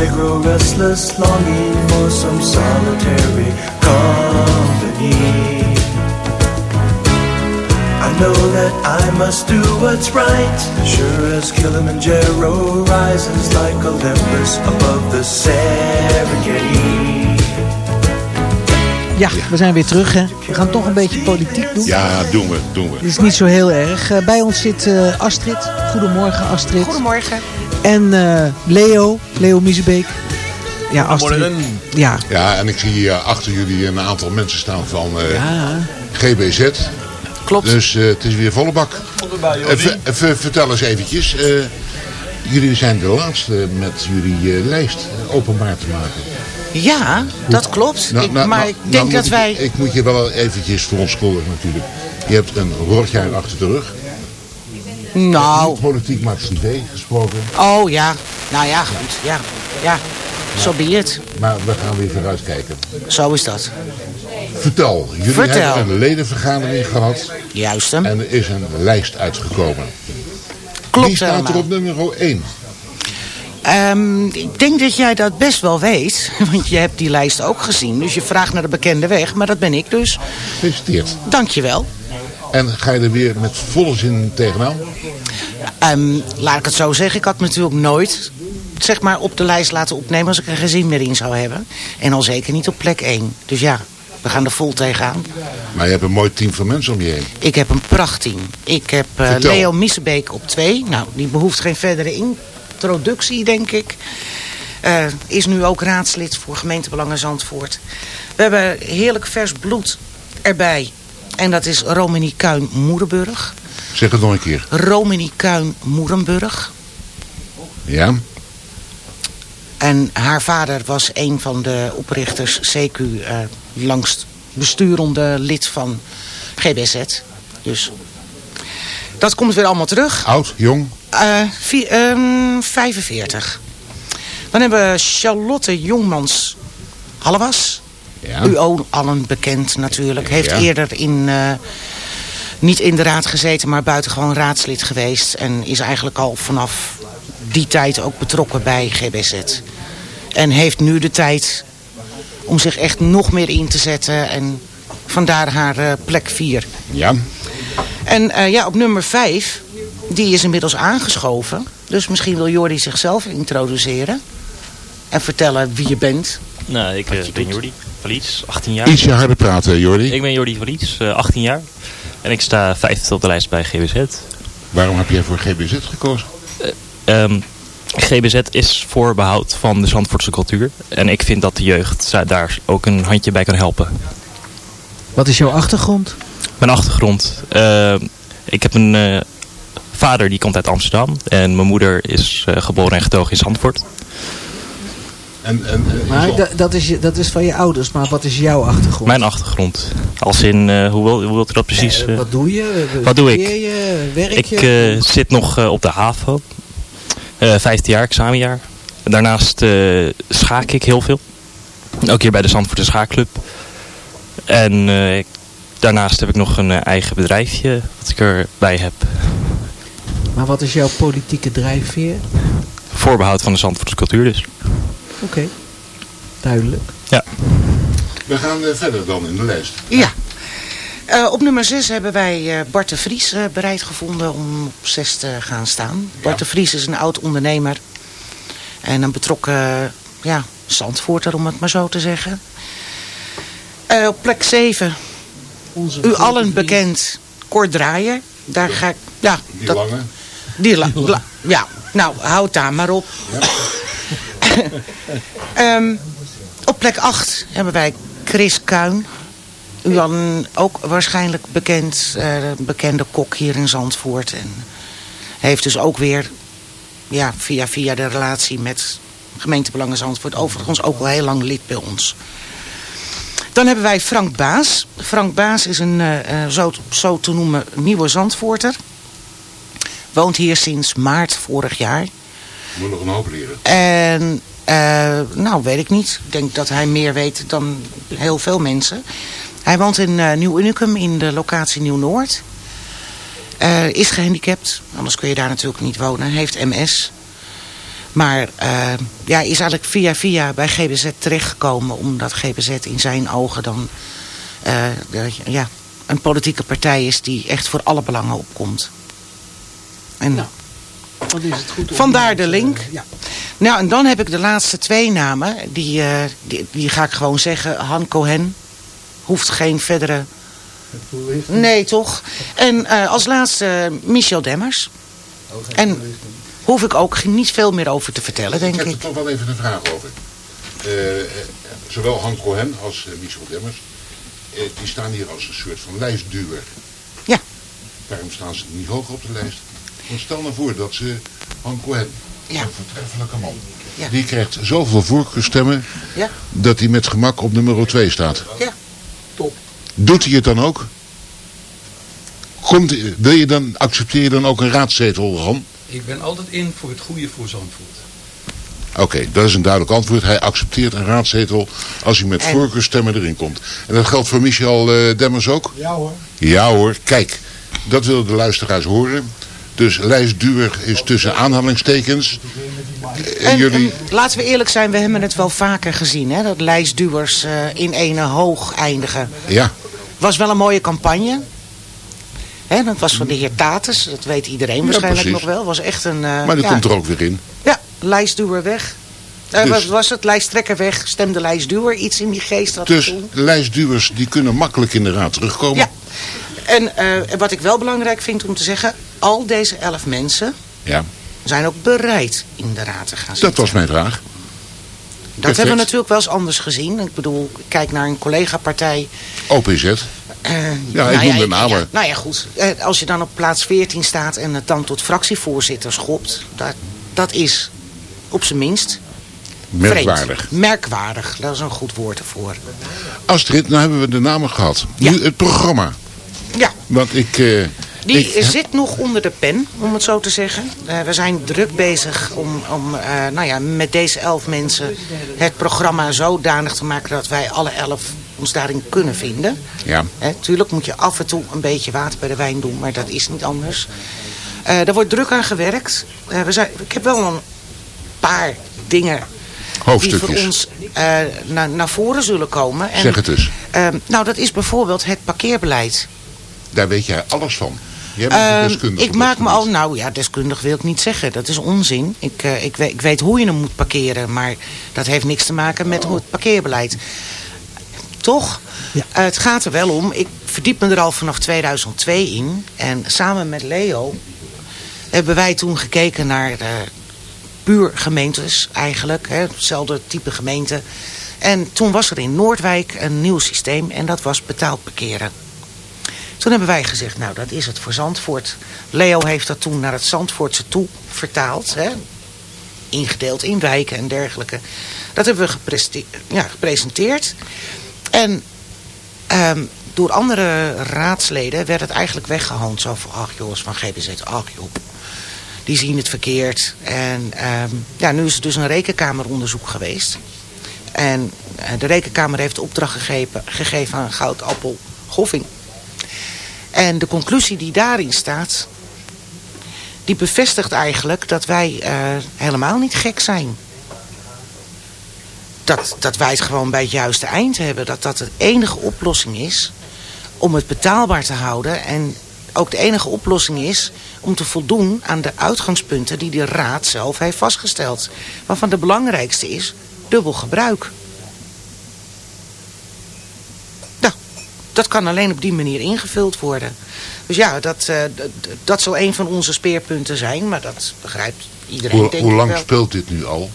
They grow restless, longing for some solitary company. I know that I must do what's right, sure as Kilimanjaro rises like Olympus above the Serengeti. Ja, we zijn weer terug. Hè. We gaan toch een beetje politiek doen. Ja, doen we, doen we. Het is niet zo heel erg. Eh, bij ons zit eh, Astrid. Goedemorgen Astrid. Goedemorgen. En eh, Leo, Leo Miezebeek. Ja, Astrid. Ja, Ja, en ik zie hier achter jullie een aantal mensen staan van eh, ja. GBZ. Klopt. Dus eh, het is weer volle bak. Even, even, vertel eens eventjes. eh, jullie zijn de laatste met jullie eh, lijst eh, openbaar te maken. Ja, dat klopt. Nou, ik, nou, maar nou, ik denk dat ik- wij... Ik moet je wel eventjes verontschuldigen natuurlijk. Je hebt een rotjaar achter de rug. Nou, Niet politiek, maar privé gesproken. oh ja. Nou ja, goed. Ja, ja. Zo be het. Maar we gaan weer vooruitkijken. Zo is dat. Vertel, jullie Vertel. hebben een ledenvergadering gehad. Juist hem. En er is een lijst uitgekomen. Klopt Wie staat er op nummer 1? Ehm, ik denk dat jij dat best wel weet. Want je hebt die lijst ook gezien. Dus je vraagt naar de bekende weg. Maar dat ben ik dus. Gefeliciteerd. Dankjewel. En ga je er weer met volle zin tegenaan? Ehm, laat ik het zo zeggen. Ik had me natuurlijk nooit zeg maar, op de lijst laten opnemen als ik er geen zin meer in zou hebben. En al zeker niet op plek 1. Dus ja, we gaan er vol tegenaan. Maar je hebt een mooi team van mensen om je heen. Ik heb een prachtteam. Ik heb eh. Leo Missebeek op twee. Nou, die behoeft geen verdere introductie, denk ik. Eh, is nu ook raadslid voor gemeentebelangen Zandvoort. We hebben heerlijk vers bloed erbij. En dat is Romanie Kuin Moerenburg. Zeg het nog een keer. Romanie Kuin Moerenburg. Ja? En haar vader was een van de oprichters, CQ, eh langst besturende lid van GBZ. Dus dat komt weer allemaal terug. Oud, jong? Eh, vi- ehm, 45. Dan hebben we Charlotte Jongmans Hallewas. Ja. U ook allen bekend natuurlijk. Heeft Ja. eerder in, eh, niet in de raad gezeten, maar buitengewoon raadslid geweest. En is eigenlijk al vanaf die tijd ook betrokken bij GBZ. En heeft nu de tijd om zich echt nog meer in te zetten. En vandaar haar eh, plek 4. Ja. En eh, ja, op nummer 5, die is inmiddels aangeschoven. Dus misschien wil Jordi zichzelf introduceren. En vertellen wie je bent. Nou, ik eh, ben Jordi Valiets, 18 jaar. Ietsje harder praten, Jordi. Ik ben Jordi Valiets, eh, 18 jaar. En ik sta vijfde op de lijst bij GBZ. Waarom heb jij voor GBZ gekozen? Ehm, GBZ is voor behoud van de Zandvoortse cultuur. En ik vind dat de jeugd daar ook een handje bij kan helpen. Wat is jouw achtergrond? Mijn achtergrond. ehm, ik heb een eh, vader die komt uit Amsterdam. En mijn moeder is eh, geboren en getogen in Zandvoort. En, en, en- Maar da- dat, is, dat is van je ouders, maar wat is jouw achtergrond? Mijn achtergrond. Als in, eh, hoe, wil, hoe wilt u dat precies? Eh, eh? wat doe je? Wat doe ik? Je? Werk Ik je? eh, zit nog eh, op de HAVO. Eh 15 jaar, examenjaar. Daarnaast eh, schaak ik heel veel. Ook hier bij de Zandvoortse Schaakclub. En eh, ik- daarnaast heb ik nog een eh, eigen bedrijfje wat ik erbij heb. Maar wat is jouw politieke drijfveer? Voorbehoud van de Zandvoortse cultuur dus. Oké, duidelijk. Ja. We gaan eh, verder dan in de lijst. Ja. Eh, op nummer 6 hebben wij eh, Bart de Vries eh, bereid gevonden om op 6 te gaan staan. Bart de Vries is een oud ondernemer. En een betrokken ja, Zandvoorter, om het maar zo te zeggen. Eh, op plek 7, Onze u allen vriend. bekend, Kort Draaier. Daar ga ik, ja, Die dat, lange. die la- la- ja, nou, houd daar maar op. Ehm, op plek 8 hebben wij Chris Kuin. U allen ook waarschijnlijk bekend, een bekende kok hier in Zandvoort. En heeft dus ook weer ja, via, via de relatie met gemeentebelangen Zandvoort... overigens ook al heel lang lid bij ons. Dan hebben wij Frank Baas. Frank Baas is een eh, eh, zo, zo te noemen nieuwe Zandvoorter. Woont hier sinds maart vorig jaar. Moet nog een hoop leren. En, eh, nou, weet ik niet. Ik denk dat hij meer weet dan heel veel mensen. Hij woont in eh, Nieuw Unicum in de locatie Nieuw-Noord. Eh, is gehandicapt, anders kun je daar natuurlijk niet wonen. Heeft MS. Maar ja, is eigenlijk via via bij GBZ terechtgekomen... omdat GBZ in zijn ogen dan eh, ja, een politieke partij is... die echt voor alle belangen opkomt. En Dan is het goed vandaar de link. ja. Nou, en dan heb ik de laatste twee namen. Die, eh, die, die ga ik gewoon zeggen. Han Cohen. Hoeft geen verdere... Nee, toch? En eh, als laatste Michel Demmers. En hoef ik ook niet veel meer over te vertellen, denk Ik heb ik. er toch wel even een vraag over. Eh, zowel Han Cohen als Michel Demmers, die staan hier als een soort van lijstduwer. Ja. Daarom staan ze niet hoog op de lijst. Want stel nou voor dat ze Han Cohen, Ja. een voortreffelijke man, Ja. die krijgt zoveel voorkeurstemmen Ja. dat hij met gemak op nummer 2 staat. Ja. Top. Doet hij het dan ook? Komt, wil je dan, accepteer je dan ook een raadzetel, Han? Ik ben altijd in voor het goede voor Zandvoort. Oké, dat is een duidelijk antwoord. Hij accepteert een raadzetel als hij met En- voorkeurstemmen erin komt. En dat geldt voor Michel eh, Demmers ook? Ja hoor. Ja hoor, kijk, dat willen de luisteraars horen. Dus lijstduwer is tussen aanhalingstekens. En, En, jullie, en laten we eerlijk zijn, we hebben het wel vaker gezien. Hè, dat lijstduwers eh, in ene hoog eindigen. ja, Was wel een mooie campagne. Hè, dat was van de heer Tatus. Dat weet iedereen waarschijnlijk nog wel. Was echt een... eh, maar die ja, komt er ook weer in. Ja, lijstduwer weg. Dus- wat was het? Lijsttrekker weg, stemde lijstduwer. Iets in die geest had Dus lijstduwers die kunnen makkelijk in de raad terugkomen. Ja. En wat ik wel belangrijk vind om te zeggen... al deze elf mensen Ja, zijn ook bereid in de raad te gaan zitten. dat was mijn vraag. Dat perfect. hebben we natuurlijk wel eens anders gezien. Ik bedoel, ik kijk naar een collega-partij. OPZ. eh, Ja, ik noem de namen. ja, nou ja, goed. Eh, als je dan op plaats 14 staat en het dan tot fractievoorzitter schopt... dat, dat is op zijn minst vreemd. Merkwaardig. Merkwaardig, dat is een goed woord ervoor. Astrid, nou hebben we de namen gehad. Ja. Nu het programma. Ja, Want ik... eh, die ik, zit nog onder de pen, om het zo te zeggen. Eh, we zijn druk bezig om, om eh, nou ja, met deze elf mensen het programma zodanig te maken... dat wij alle elf ons daarin kunnen vinden. Ja. Tuurlijk moet je af en toe een beetje water bij de wijn doen, maar dat is niet anders. Eh daar wordt druk aan gewerkt. We zijn, ik heb wel een paar dingen die voor ons naar, naar voren zullen komen. En, Zeg het ehm, nou, dat is bijvoorbeeld het parkeerbeleid. Daar weet jij alles van. Jij bent een Ehm, ik maak me al, nou ja, deskundig wil ik niet zeggen. Dat is onzin. Ik, eh, ik, weet, ik weet hoe je hem moet parkeren, maar dat heeft niks te maken met hoe het parkeerbeleid. Toch? Ja. Eh, het gaat er wel om. Ik verdiep me er al vanaf 2002 in. En samen met Leo hebben wij toen gekeken naar eh puur gemeentes eigenlijk. Hè, hetzelfde type gemeente. En toen was er in Noordwijk een nieuw systeem en dat was betaald parkeren. Toen hebben wij gezegd, nou dat is het voor Zandvoort. Leo heeft dat toen naar het Zandvoortse toe vertaald. Hè? Ingedeeld in wijken en dergelijke. Dat hebben we ja, gepresenteerd. En ehm, door andere raadsleden werd het eigenlijk weggehoond. Zo van, ach jongens van GBZ, ach joh. Die zien het verkeerd. En ehm, ja, nu is er dus een rekenkameronderzoek geweest. En eh, de rekenkamer heeft opdracht gegeven, gegeven aan Goudappel Goffing. En de conclusie die daarin staat... die bevestigt eigenlijk dat wij eh, helemaal niet gek zijn. Dat, dat wij het gewoon bij het juiste eind hebben. Dat dat de enige oplossing is om het betaalbaar te houden. En ook de enige oplossing is om te voldoen aan de uitgangspunten die de raad zelf heeft vastgesteld. Waarvan de belangrijkste is dubbel gebruik. Dat kan alleen op die manier ingevuld worden. Dus ja, dat, eh, dat zal een van onze speerpunten zijn. Maar dat begrijpt iedereen Hoe, denk hoe ik lang wel. speelt dit nu al?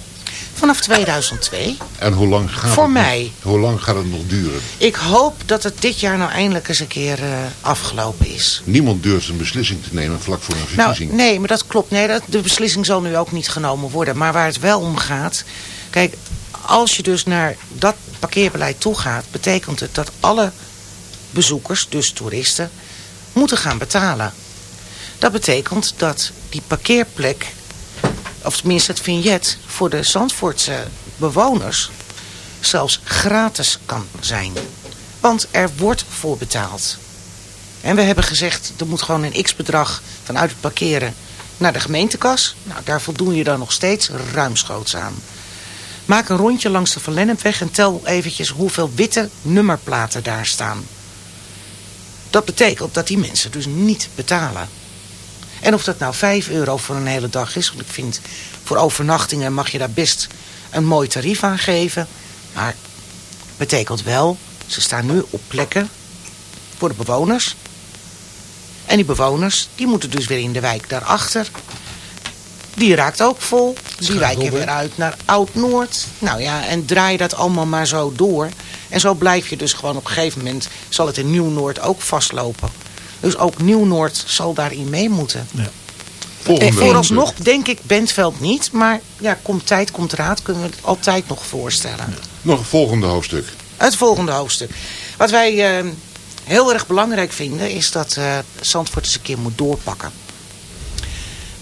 Vanaf 2002. En hoe lang gaat Voor het nog- mij. hoe lang gaat het nog duren? Ik hoop dat het dit jaar nou eindelijk eens een keer eh, afgelopen is. Niemand durft een beslissing te nemen vlak voor een Nou, verkiezing. nee, maar dat klopt. Nee, dat, de beslissing zal nu ook niet genomen worden. Maar waar het wel om gaat... Kijk, als je dus naar dat parkeerbeleid toe gaat... betekent het dat alle bezoekers, dus toeristen... moeten gaan betalen. Dat betekent dat die parkeerplek... of tenminste het vignet... voor de Zandvoortse bewoners... zelfs gratis kan zijn. Want er wordt voor betaald. En we hebben gezegd, er moet gewoon een x-bedrag vanuit het parkeren naar de gemeentekas. Nou, daar voldoen je dan nog steeds ruimschoots aan. Maak een rondje langs de Van Lennepweg en tel eventjes hoeveel witte nummerplaten daar staan. Dat betekent dat die mensen dus niet betalen. En of dat nou 5 euro voor een hele dag is, want ik vind voor overnachtingen mag je daar best een mooi tarief aan geven. Maar betekent wel, ze staan nu op plekken voor de bewoners. En die bewoners, die moeten dus weer in de wijk daarachter. Die raakt ook vol. Die wijken weer uit naar Oud-Noord. Nou ja, en draai dat allemaal maar zo door. En zo blijf je dus gewoon op een gegeven moment... zal het in Nieuw-Noord ook vastlopen. Dus ook Nieuw-Noord zal daarin mee moeten. En hoofdstuk. vooralsnog denk ik Bentveld niet. Maar ja, komt tijd, komt raad. Kunnen we het altijd nog voorstellen. Nog een volgende hoofdstuk. Het volgende hoofdstuk. Wat wij eh, heel erg belangrijk vinden is dat eh Zandvoort eens een keer moet doorpakken.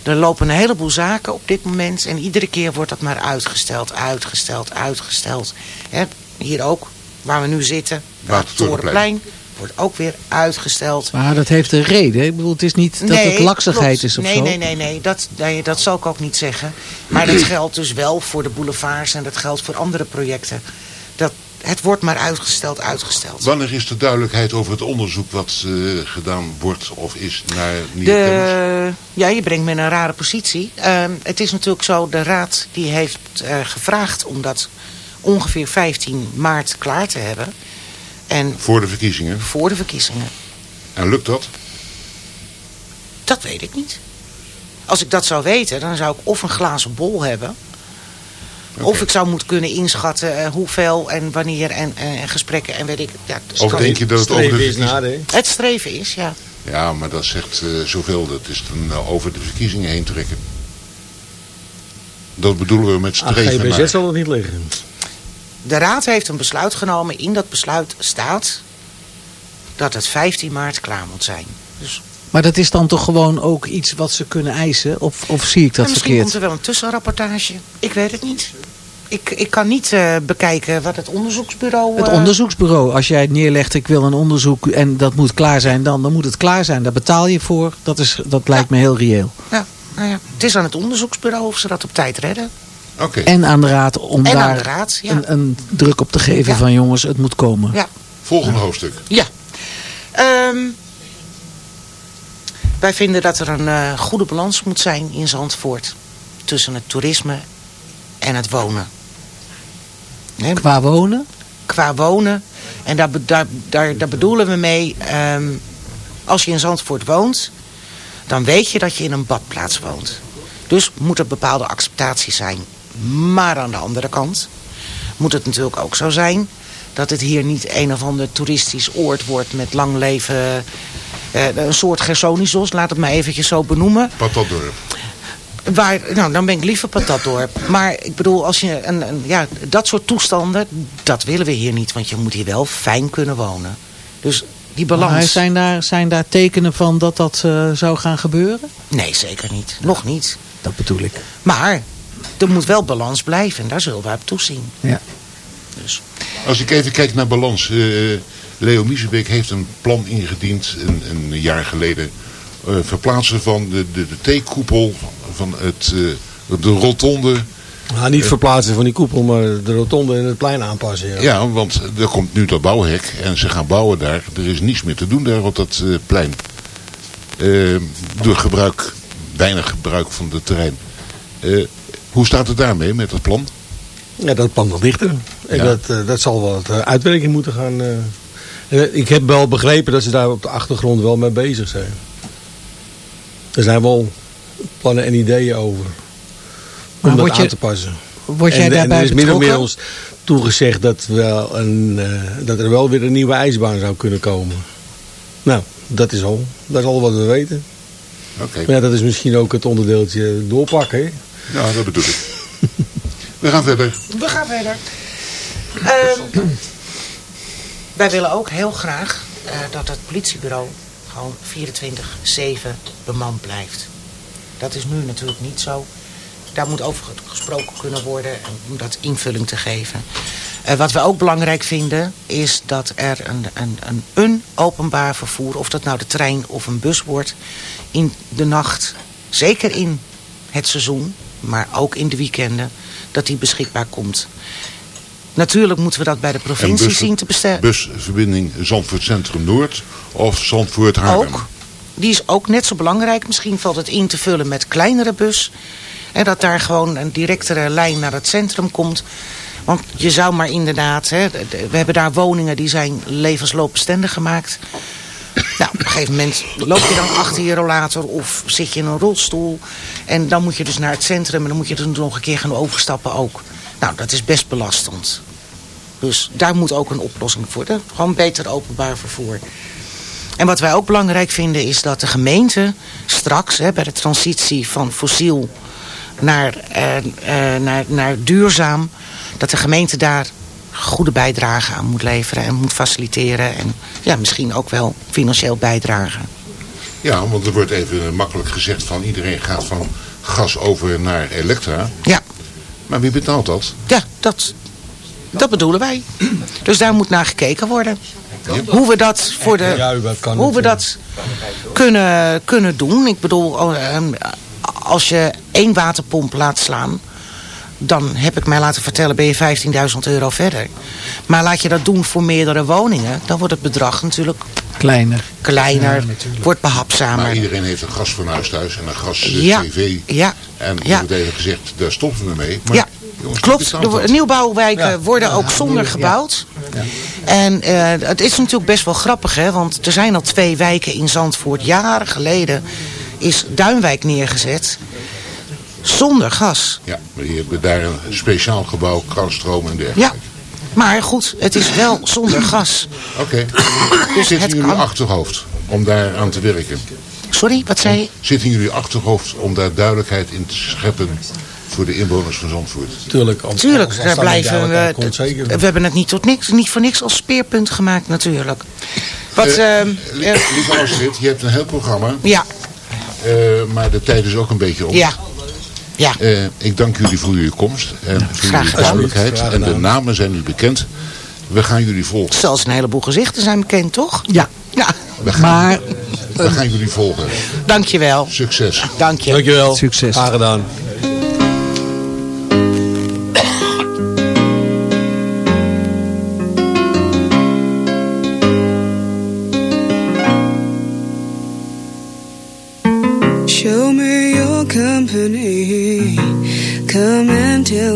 Er lopen een heleboel zaken op dit moment en iedere keer wordt dat maar uitgesteld, uitgesteld, uitgesteld. Hè, hier ook, waar we nu zitten, Watertorenplein. Torenplein, wordt ook weer uitgesteld. Maar dat heeft een reden. Ik bedoel, het is niet dat Nee, het laksigheid klopt. is of nee, zo. Nee, nee, nee, dat, nee, dat zal ik ook niet zeggen. Maar dat geldt dus wel voor de boulevards en dat geldt voor andere projecten. Dat, het wordt maar uitgesteld, uitgesteld. Wanneer is de duidelijkheid over het onderzoek wat eh, gedaan wordt of is naar nieuwe? De, ja, je brengt me in een rare positie. Ehm, het is natuurlijk zo, de raad die heeft eh, gevraagd om dat ongeveer 15 maart klaar te hebben. En Voor de verkiezingen. voor de verkiezingen. En lukt dat? Dat weet ik niet. Als ik dat zou weten, dan zou ik of een glazen bol hebben... Of ik zou moeten kunnen inschatten eh, hoeveel en wanneer en, eh, en gesprekken en weet ik. Ja, dus Of denk je dat het over de verkiezingen... Het streven is, ja. Ja, maar dat zegt eh, zoveel. Dat is dan over de verkiezingen heen trekken. Dat bedoelen we met streven GBZ naar. zal het niet liggen. De raad heeft een besluit genomen. In dat besluit staat dat het 15 maart klaar moet zijn. Dus Maar dat is dan toch gewoon ook iets wat ze kunnen eisen? Of, of zie ik dat en misschien verkeerd? komt er wel een tussenrapportage. Ik weet het niet. Ik, ik kan niet eh, bekijken wat het onderzoeksbureau... Het eh, onderzoeksbureau, als jij het neerlegt, ik wil een onderzoek en dat moet klaar zijn, dan, dan moet het klaar zijn. Daar betaal je voor. Dat, is, dat lijkt me heel reëel. Ja, nou ja, het is aan het onderzoeksbureau of ze dat op tijd redden. Oké. En aan de raad om En daar de raad, ja. een, een druk op te geven Ja. van jongens, het moet komen. Ja. Volgende hoofdstuk. Ja. Ehm, wij vinden dat er een eh, goede balans moet zijn in Zandvoort. Tussen het toerisme en het wonen. Hè? Qua wonen? Qua wonen. En daar, daar, daar bedoelen we mee... ehm, als je in Zandvoort woont... dan weet je dat je in een badplaats woont. Dus moet er bepaalde acceptatie zijn. Maar aan de andere kant moet het natuurlijk ook zo zijn... dat het hier niet een of ander toeristisch oord wordt met lang leven... eh, een soort Gersonisos, laat het maar eventjes zo benoemen. Patatdorp. Waar, nou, dan ben ik liever patatdorp. Maar ik bedoel, als je een, een, ja, dat soort toestanden, dat willen we hier niet. Want je moet hier wel fijn kunnen wonen. Dus die balans... Maar zijn, daar, zijn daar tekenen van dat dat eh, zou gaan gebeuren? Nee, zeker niet. Nog niet. Dat bedoel ik. Maar er moet wel balans blijven. En daar zullen we op toezien. Ja. Dus. Als ik even kijk naar balans. eh, Leo Miezebeek heeft een plan ingediend een, een jaar geleden. eh, verplaatsen van de, de, de theekoepel van het, eh, de rotonde. Nou, niet verplaatsen van die koepel, maar de rotonde en het plein aanpassen. Ja. Ja, want er komt nu dat bouwhek en ze gaan bouwen daar. Er is niets meer te doen daar op dat eh, plein. Door gebruik, weinig gebruik van het terrein. Hoe staat het daarmee met het plan? Ja, dat plan nog dichter. En Ja. dat, eh, dat zal wel wat eh, uitwerking moeten gaan. eh. En, ik heb wel begrepen dat ze daar op de achtergrond wel mee bezig zijn. Er zijn wel plannen en ideeën over. Maar om dat word je- aan te passen. Word jij en, daarbij en er is min of meer ons toegezegd dat, wel een, eh, dat er wel weer een nieuwe ijsbaan zou kunnen komen. Nou, dat is al. Dat is al wat we weten. Oké. Maar ja, dat is misschien ook het onderdeeltje doorpakken. Ja, dat bedoel ik. We gaan verder. We gaan verder. Ehm, wij willen ook heel graag eh, dat het politiebureau gewoon 24-7 bemand blijft. Dat is nu natuurlijk niet zo. Daar moet over gesproken kunnen worden en om dat invulling te geven. Eh, wat we ook belangrijk vinden is dat er een, een, een, een openbaar vervoer, of dat nou de trein of een bus wordt, in de nacht zeker in het seizoen, maar ook in de weekenden, dat die beschikbaar komt. Natuurlijk moeten we dat bij de provincie bus- zien te bestellen. Busverbinding Zandvoort Centrum Noord of Zandvoort Haarlem. Ook. Die is ook net zo belangrijk. Misschien valt het in te vullen met kleinere bus. En dat daar gewoon een directere lijn naar het centrum komt. Want je zou maar inderdaad... Hè, we hebben daar woningen die zijn levensloopbestendig gemaakt. Nou, op een gegeven moment loop je dan achter je rollator of zit je in een rolstoel. En dan moet je dus naar het centrum en dan moet je dus nog een keer gaan overstappen ook. Nou, dat is best belastend. Dus daar moet ook een oplossing voor. Hè? Gewoon beter openbaar vervoer. En wat wij ook belangrijk vinden is dat de gemeente straks hè, bij de transitie van fossiel naar, eh, eh, naar, naar duurzaam, dat de gemeente daar goede bijdrage aan moet leveren en moet faciliteren en ja, misschien ook wel financieel bijdragen. Ja, want er wordt even makkelijk gezegd van iedereen gaat van gas over naar elektra. Ja. Maar wie betaalt dat? Ja, dat, dat bedoelen wij. Dus daar moet naar gekeken worden. Hoe we dat voor de. Hoe we dat kunnen, kunnen doen. Ik bedoel, oh, ehm, als je één waterpomp laat slaan. Dan heb ik mij laten vertellen, ben je 15.000 euro verder. Maar laat je dat doen voor meerdere woningen, dan wordt het bedrag natuurlijk Kleiner. kleiner, wordt behapzamer. Maar iedereen heeft een gasfornuis thuis en een gas eh, Ja, tv. ja, En er ja. wordt even gezegd, daar stoppen we mee. Maar ja, jongens, klopt. De nieuwbouwwijken worden ook zonder gebouwd. En eh, het is natuurlijk best wel grappig, hè, want er zijn al twee wijken in Zandvoort. Jaren geleden is Duinwijk neergezet zonder gas. Ja, maar die hebben daar een speciaal gebouw, kraanstroom en dergelijke. Ja, maar goed, het is wel zonder gas. Oké. Dus Zit het in jullie kan. achterhoofd om daar aan te werken? Sorry, wat zei je? Zit in jullie achterhoofd om daar duidelijkheid in te scheppen voor de inwoners van Zandvoort? Tuurlijk. Tuurlijk, daar blijven we. Komt zeker. We hebben het niet, tot niks, niet voor niks als speerpunt gemaakt, natuurlijk. Wat, eh, Lieve Astrid, je hebt een heel programma. ja, eh, maar de tijd is ook een beetje op. ja, ja. Eh, ik dank jullie voor jullie komst en voor jullie duidelijkheid. En de namen zijn nu bekend. We gaan jullie volgen. Zelfs een heleboel gezichten zijn bekend, toch? Ja. Ja, We gaan, Maar we gaan jullie volgen. dankjewel. Succes. Dank je. Dankjewel. Succes. Graag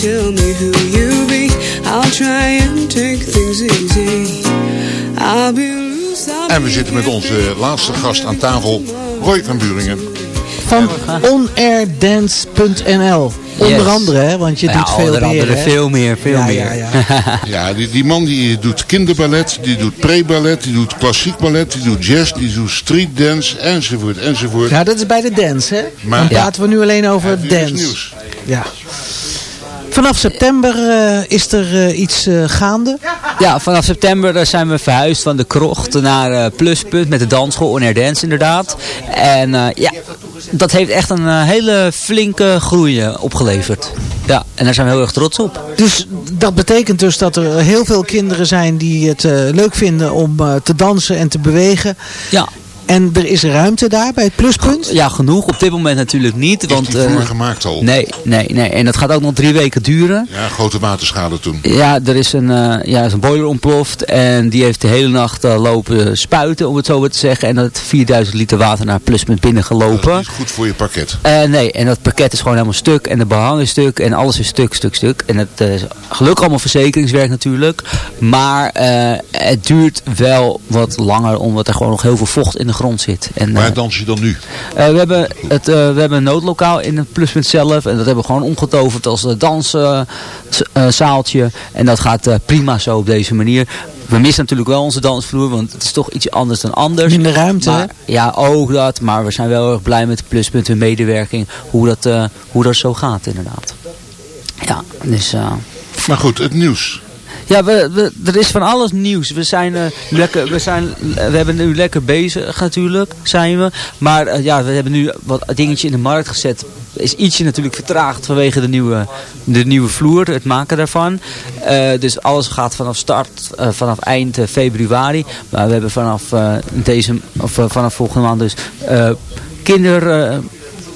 tell me who you be. I'll try and take things easy. I'll be loose. I'll En we zitten met onze laatste gast aan tafel, Roy van Buringen. Van onairdance.nl. Onder Yes. andere, hè, want je Ja, doet veel onder meer. andere veel meer, veel Ja, meer. Ja, ja. Ja, die, die man die doet kinderballet, die doet pre-ballet, die doet klassiek ballet, die doet jazz, die doet streetdance, enzovoort, enzovoort. Ja, dat is bij de dance, hè? Maar- Dan Ja. praten we nu alleen over dance. nieuws. Ja. Vanaf september eh, is er eh, iets eh, gaande. Ja, vanaf september zijn we verhuisd van de krocht naar Pluspunt met de dansschool On Air Dance inderdaad. En ja, dat heeft echt een hele flinke groei opgeleverd. Ja, en daar zijn we heel erg trots op. Dus dat betekent dus dat er heel veel kinderen zijn die het leuk vinden om te dansen en te bewegen. Ja. En er is ruimte daar bij het pluspunt? Ja, genoeg. Op dit moment natuurlijk niet. Is want, die vloer eh, gemaakt al? Nee, nee, nee. En dat gaat ook nog drie weken duren. Ja, grote waterschade toen. Ja, er is een, eh, ja, is een boiler ontploft en die heeft de hele nacht eh, lopen spuiten, om het zo maar te zeggen. En dat heeft 4000 liter water naar pluspunt binnengelopen. Dat is goed voor je pakket. Eh, nee, en dat pakket is gewoon helemaal stuk en de behang is stuk en alles is stuk, stuk, stuk. En het eh, is gelukkig allemaal verzekeringswerk natuurlijk. Maar eh, het duurt wel wat langer omdat er gewoon nog heel veel vocht in de grond zit. En, Waar eh, dans je dan nu? eh, we, hebben het, eh, we hebben een noodlokaal in het pluspunt zelf. En dat hebben we gewoon omgetoverd als een danszaaltje. en dat gaat eh, prima zo op deze manier. We missen natuurlijk wel onze dansvloer, want het is toch iets anders dan anders. Minder ruimte, Maar, ja, ook dat. Maar we zijn wel heel erg blij met de pluspunt, hun medewerking. Hoe dat, eh, hoe dat zo gaat inderdaad. Ja, dus... eh, Maar goed, het nieuws. Ja, we, we- er is van alles nieuws. We zijn, eh, lekker, we, zijn, we hebben nu lekker bezig natuurlijk, zijn we. Maar eh, ja, we hebben nu wat dingetje in de markt gezet. Is ietsje natuurlijk vertraagd vanwege de nieuwe, de nieuwe vloer, het maken daarvan. Eh, dus alles gaat vanaf start, vanaf eind februari. Maar we hebben vanaf, deze, of, vanaf volgende maand dus kinder...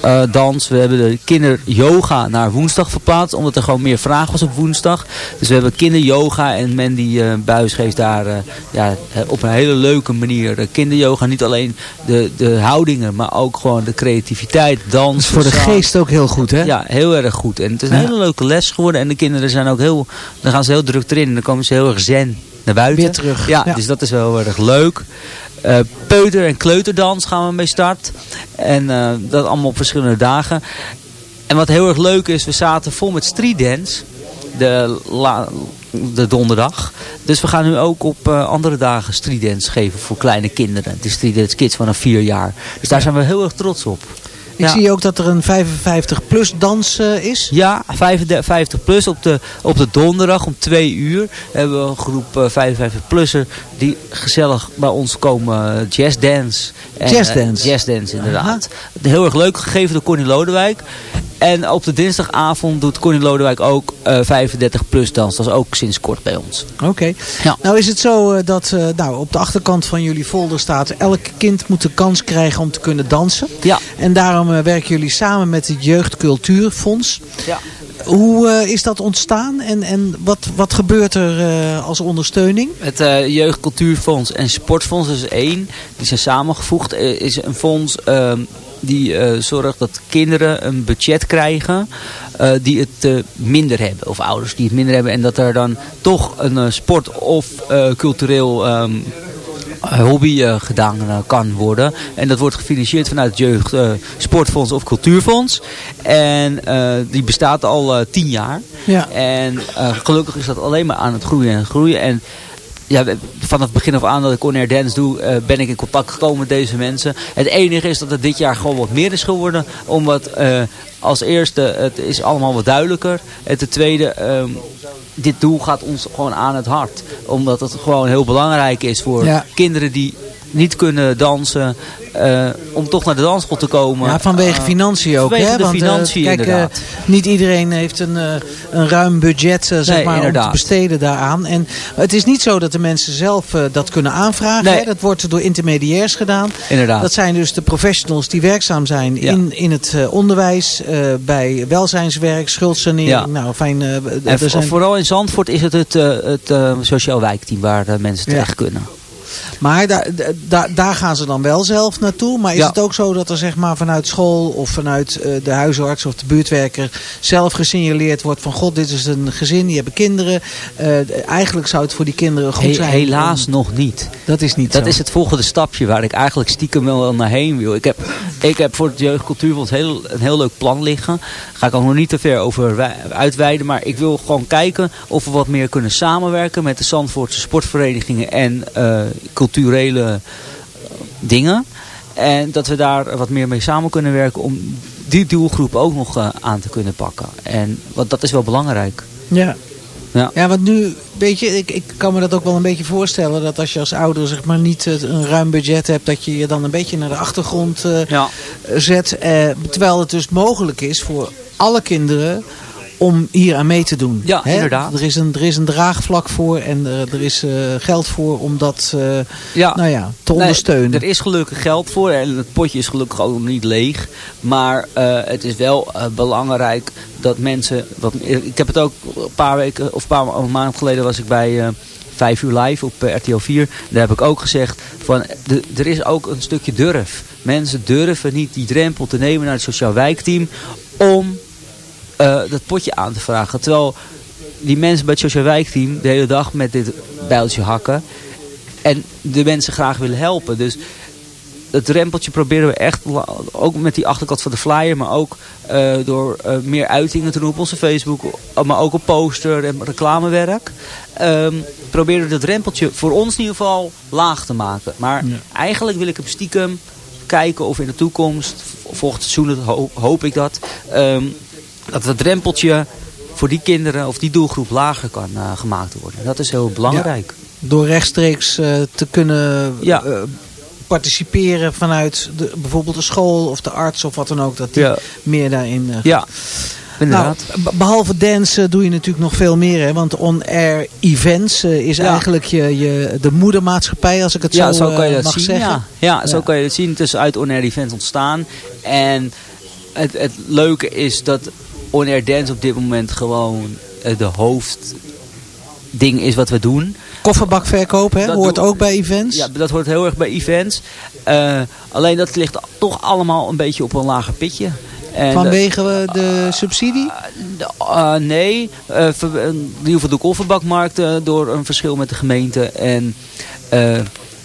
eh, eh, dans. We hebben de kinderyoga naar woensdag verplaatst. Omdat er gewoon meer vraag was op woensdag. Dus we hebben kinderyoga. En Mandy uh, Buis geeft daar eh, ja, eh, op een hele leuke manier kinderyoga. Niet alleen de, de houdingen. Maar ook gewoon de creativiteit. Dans. Is voor de geest ook heel goed, hè? Ja, heel erg goed. En het is een Ja. hele leuke les geworden. En de kinderen zijn ook heel... Dan gaan ze heel druk erin. En dan komen ze heel erg zen naar buiten. Weer terug, Ja, ja. dus dat is wel heel erg leuk. Eh, peuter- en kleuterdans gaan we mee start. En eh, dat allemaal op verschillende dagen. En wat heel erg leuk is, we zaten vol met streetdance. De, la- de donderdag. Dus we gaan nu ook op eh, andere dagen streetdance geven voor kleine kinderen. De streetdance kids vanaf vier jaar. Dus daar zijn we heel erg trots op. Ik zie ook dat er een 55-plus dans eh, is. Ja, 55 plus op de, op de donderdag om twee uur hebben we een groep eh, 55 plusser die gezellig bij ons komen eh, jazzdance. Eh, Jazzdance. jazzdance inderdaad. Heel erg leuk gegeven door Connie Lodewijk. En op de dinsdagavond doet Connie Lodewijk ook eh 35 plus dans. Dat is ook sinds kort bij ons. Oké. Ja. Nou is het zo eh, dat eh, nou, op de achterkant van jullie folder staat... elk kind moet de kans krijgen om te kunnen dansen. Ja. En daarom eh, werken jullie samen met het Jeugdcultuurfonds. Ja. Hoe eh, is dat ontstaan en, en wat, wat gebeurt er eh, als ondersteuning? Het eh, Jeugdcultuurfonds en Sportfonds is één. Die zijn samengevoegd. Is een fonds ehm, die zorgt dat kinderen een budget krijgen die het minder hebben. Of ouders die het minder hebben. En dat er dan toch een sport of cultureel... ehm, hobby eh, gedaan eh, kan worden. En dat wordt gefinancierd vanuit het Jeugd eh, Sportfonds of Cultuurfonds. En die bestaat al tien jaar. Ja. En gelukkig is dat alleen maar aan het groeien en groeien. En ja, vanaf het begin af aan dat ik On Air Dance doe, eh, ben ik in contact gekomen met deze mensen. Het enige is dat het dit jaar gewoon wat meer is geworden. Omdat eh, als eerste, het is allemaal wat duidelijker. En ten tweede, ehm, dit doel gaat ons gewoon aan het hart. Omdat het gewoon heel belangrijk is voor Ja. kinderen die niet kunnen dansen. eh, om toch naar de dansschool te komen. Ja, vanwege Eh, financiën ook. vanwege hè? de Want, eh, financiën kijk, inderdaad. niet iedereen heeft een, een ruim budget zeg Nee, maar, om te besteden daaraan. En het is niet zo dat de mensen zelf dat kunnen aanvragen. Nee. Hè? Dat wordt door intermediairs gedaan. Inderdaad. Dat zijn dus de professionals die werkzaam zijn Ja. in, in het onderwijs, bij welzijnswerk, schuldsanering. Ja. Nou, fijn, En zijn... vooral in Zandvoort is het het, het sociaal wijkteam waar mensen terecht kunnen. Maar daar, daar, daar gaan ze dan wel zelf naartoe. Maar is Ja. het ook zo dat er zeg maar vanuit school of vanuit eh, de huisarts of de buurtwerker zelf gesignaleerd wordt van god dit is een gezin, die hebben kinderen. Eh, eigenlijk zou het voor die kinderen goed He- zijn. helaas om- nog niet. Dat is niet Dat zo. is het volgende stapje waar ik eigenlijk stiekem wel naar heen wil. Ik heb, ik heb voor het Jeugdcultuurfonds heel, een heel leuk plan liggen. Ga ik ook nog niet te ver over uitweiden. Maar ik wil gewoon kijken of we wat meer kunnen samenwerken met de Zandvoortse sportverenigingen en eh, culturele dingen. En dat we daar wat meer mee samen kunnen werken om die doelgroep ook nog eh, aan te kunnen pakken. En want dat is wel belangrijk. Ja. Ja. Ja, want nu, weet je, ik, ik kan me dat ook wel een beetje voorstellen. Dat als je als ouder zeg maar niet eh, een ruim budget hebt. Dat je je dan een beetje naar de achtergrond eh, Ja. zet. Eh, terwijl het dus mogelijk is voor alle kinderen om hier aan mee te doen. Ja, Hè? inderdaad. Er is, een, er is een draagvlak voor en er, er is eh, geld voor om dat eh, Ja. nou ja, te Nee, ondersteunen. er is gelukkig geld voor en het potje is gelukkig ook nog niet leeg. Maar eh, het is wel eh, belangrijk dat mensen... Wat, ik heb het ook een paar weken of een paar ma- maanden geleden was ik bij... eh 5 uur live op eh, RTL 4. Daar heb ik ook gezegd van de, er is ook een stukje durf. Mensen durven niet die drempel te nemen naar het sociaal wijkteam om eh, dat potje aan te vragen. Terwijl die mensen bij het sociaal wijkteam de hele dag met dit bijltje hakken. En de mensen graag willen helpen. Dus het rempeltje proberen we echt, ook met die achterkant van de flyer, maar ook eh, door eh, meer uitingen te doen op onze Facebook, maar ook op poster en reclamewerk. Ehm proberen we dat rempeltje voor ons in ieder geval laag te maken. Maar eigenlijk wil ik hem stiekem kijken of in de toekomst, v- volgend seizoen ho- hoop ik dat, ehm, dat het drempeltje voor die kinderen of die doelgroep lager kan eh, gemaakt worden. Dat is heel belangrijk. Door rechtstreeks eh, te kunnen Ja. eh, participeren vanuit de, bijvoorbeeld de school of de arts of wat dan ook. Dat die Ja. meer daarin... Ja, inderdaad. Nou, be- behalve dance eh, doe je natuurlijk nog veel meer. Hè? Want on-air events is eigenlijk je, je, de moedermaatschappij, als ik het ja, zo, zo kan je dat mag zien. zeggen. Ja, zo kan je dat zien. Het is uit On-Air Events ontstaan. En het, het leuke is dat On-Air Dance op dit moment gewoon eh, de hoofdding is wat we doen. Kofferbakverkoop hè? Dat hoort ook bij events. Ja, dat hoort heel erg bij events. Eh, alleen dat ligt toch allemaal een beetje op een lager pitje. En Vanwege eh, de subsidie? Uh, nee, uh, in ieder geval de kofferbakmarkt door een verschil met de gemeente. En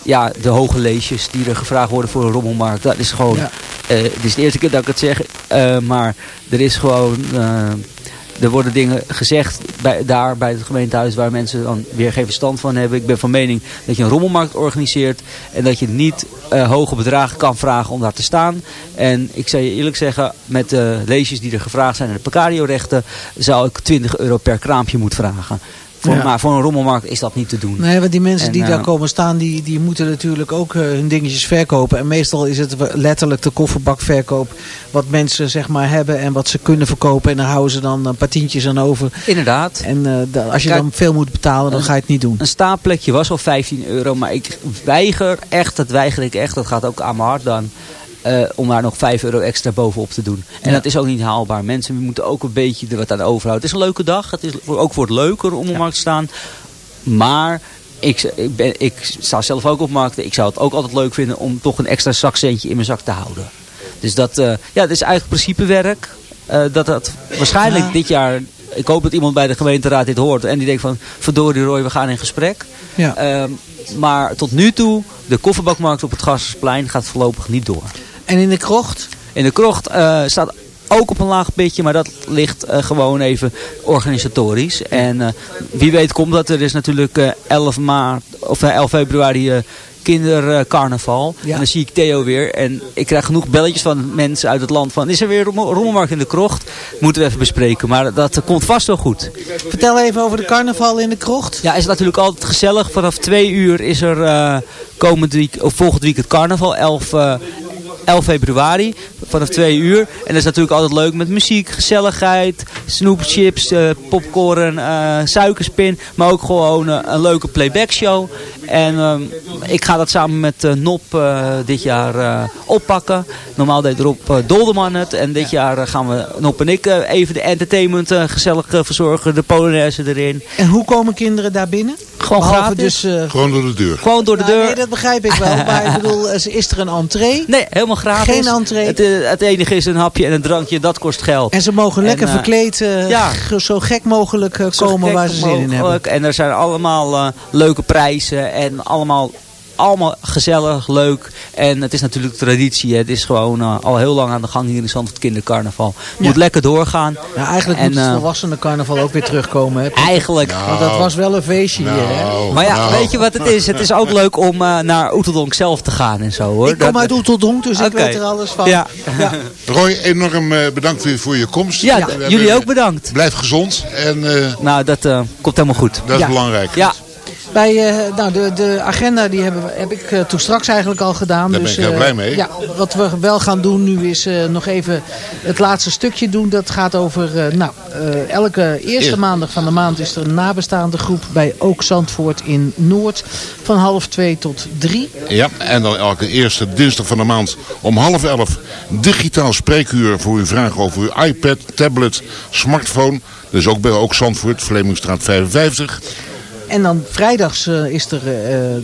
ja, de hoge leesjes die er gevraagd worden voor een rommelmarkt. Dat is gewoon, Ja. uh, het is de eerste keer dat ik het zeg. uh, maar er is gewoon, uh, er worden dingen gezegd bij, daar bij het gemeentehuis waar mensen dan weer geen verstand van hebben. Ik ben van mening dat je een rommelmarkt organiseert en dat je niet hoge bedragen kan vragen om daar te staan. En ik zou je eerlijk zeggen, met de leesjes die er gevraagd zijn en de Pecario-rechten, zou ik 20 euro per kraampje moeten vragen. Voor, Ja. Maar voor een rommelmarkt is dat niet te doen. Nee, want die mensen En, die eh, daar komen staan, die, die moeten natuurlijk ook eh, hun dingetjes verkopen. En meestal is het letterlijk de kofferbakverkoop wat mensen zeg maar hebben en wat ze kunnen verkopen. En daar houden ze dan een paar tientjes aan over. Inderdaad. En eh, als je Kijk, dan veel moet betalen, dan ga je het niet doen. Een staapplekje was al 15 euro, maar ik weiger echt, dat weiger ik echt, dat gaat ook aan mijn hart dan, eh, om daar nog 5 euro extra bovenop te doen. En Ja. dat is ook niet haalbaar. Mensen moeten ook een beetje er wat aan overhouden. Het is een leuke dag, het is ook voor het leuker om op markt te staan. Maar ik, ik, ben, ik sta zelf ook op markten. Ik zou het ook altijd leuk vinden om toch een extra zakcentje in mijn zak te houden. Dus dat, eh, ja, dat is eigenlijk principewerk. Eh, dat dat waarschijnlijk Ja. dit jaar... Ik hoop dat iemand bij de gemeenteraad dit hoort. En die denkt van, verdorie Roy, we gaan in gesprek. Ja. Ehm, maar tot nu toe, de kofferbakmarkt op het Gassersplein gaat voorlopig niet door. En in de krocht? In de krocht eh, staat ook op een laag pitje, maar dat ligt eh, gewoon even organisatorisch. En eh, wie weet komt dat. Er is natuurlijk eh, 11, maart, of, eh, 11 februari kindercarnaval. Ja. En dan zie ik Theo weer. En ik krijg genoeg belletjes van mensen uit het land van... is er weer rommel- rommelmarkt in de krocht? Moeten we even bespreken. Maar dat komt vast wel goed. Vertel even over de carnaval in de krocht. Ja, is natuurlijk altijd gezellig. Vanaf twee uur is er eh, komend week, of volgend week het carnaval, 11, eh, 11 februari. Vanaf twee uur. En dat is natuurlijk altijd leuk met muziek, gezelligheid, snoepchips, eh popcorn, eh, suikerspin. Maar ook gewoon eh, een leuke playback show. En ehm, ik ga dat samen met Nop eh, dit jaar eh, oppakken. Normaal deed Rob Dolderman het. En dit jaar gaan we, Nop en ik, eh, even de entertainment gezellig verzorgen. De Polonaise erin. En hoe komen kinderen daar binnen? Gewoon Behalve gratis. Dus, eh, Gewoon door de deur. Gewoon door de nou, deur. Nee, dat begrijp ik wel. Maar ik bedoel, is is er een entree? Nee, helemaal gratis. Geen entree. Het, eh, het enige is een hapje en een drankje, dat kost geld. En ze mogen En, lekker eh, verkleed, eh, ja. zo gek mogelijk komen gek waar ze zin in hebben. mogelijk. En er zijn allemaal leuke prijzen en allemaal, allemaal gezellig, leuk. En het is natuurlijk traditie. hè. Het is gewoon eh, al heel lang aan de gang hier in Zandvoort Kindercarnaval. Moet lekker doorgaan. Ja, eigenlijk En, moet het eh, volwassenen carnaval ook weer terugkomen. Hè? Eigenlijk. Want dat was wel een feestje hier. Hè? Maar ja, nou. weet je wat het is? Het is ook leuk om eh, naar Oeteldonk zelf te gaan en zo hoor. Ik kom Dat- uit Oeteldonk, dus ik weet er alles van. Ja. Ja. Roy, enorm eh, bedankt weer voor je komst. Ja, jullie ook bedankt. Blijf gezond en eh, Nou, dat eh, komt helemaal goed. dat is Ja. belangrijk. Ja, Bij, eh, nou, de, de agenda die hebben heb ik eh, toen straks eigenlijk al gedaan. Daar dus, ben ik heel eh, blij mee. Ja, wat we wel gaan doen nu is nog even het laatste stukje doen. Dat gaat over, nou, elke eerste Eer- maandag van de maand is er een nabestaande groep bij Ook Zandvoort in Noord. Van half twee tot drie. Ja, en dan elke eerste dinsdag van de maand om half elf digitaal spreekuur voor uw vragen over uw iPad, tablet, smartphone. Dus ook bij ook Zandvoort, Vlemingstraat 55. En dan vrijdags eh, is er eh,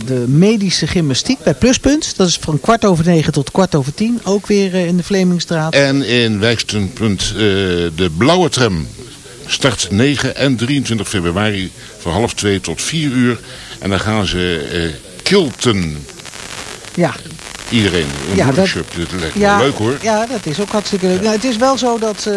de medische gymnastiek bij Pluspunt. Dat is van kwart over negen tot kwart over tien. Ook weer eh, in de Vlemingstraat. En in wijksteunpunt eh, de blauwe tram start 9 en 23 februari van half 2 tot 4 uur. En dan gaan ze eh kilten. Ja, Iedereen, een Ja, dat- workshop. Dat lijkt me ja, leuk hoor. Ja, dat is ook hartstikke leuk. Nou, het is wel zo dat eh,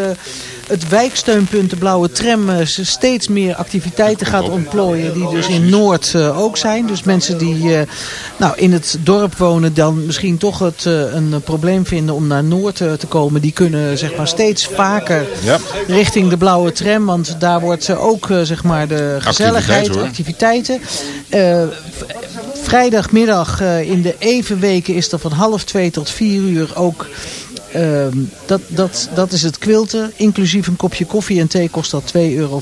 het wijksteunpunt, de blauwe tram, eh, ze steeds meer activiteiten gaat ontplooien. Die dus in Noord eh, ook zijn. Dus mensen die eh, nou, in het dorp wonen dan misschien toch het, een probleem vinden om naar Noord te komen. Die kunnen zeg maar steeds vaker Ja. richting de blauwe tram. Want daar wordt ook zeg maar de gezelligheid, activiteiten. Vrijdagmiddag in de evenweken is er van half twee tot vier uur ook... ehm, dat, dat, dat is het quilten. Inclusief een kopje koffie en thee kost dat 2,50 euro.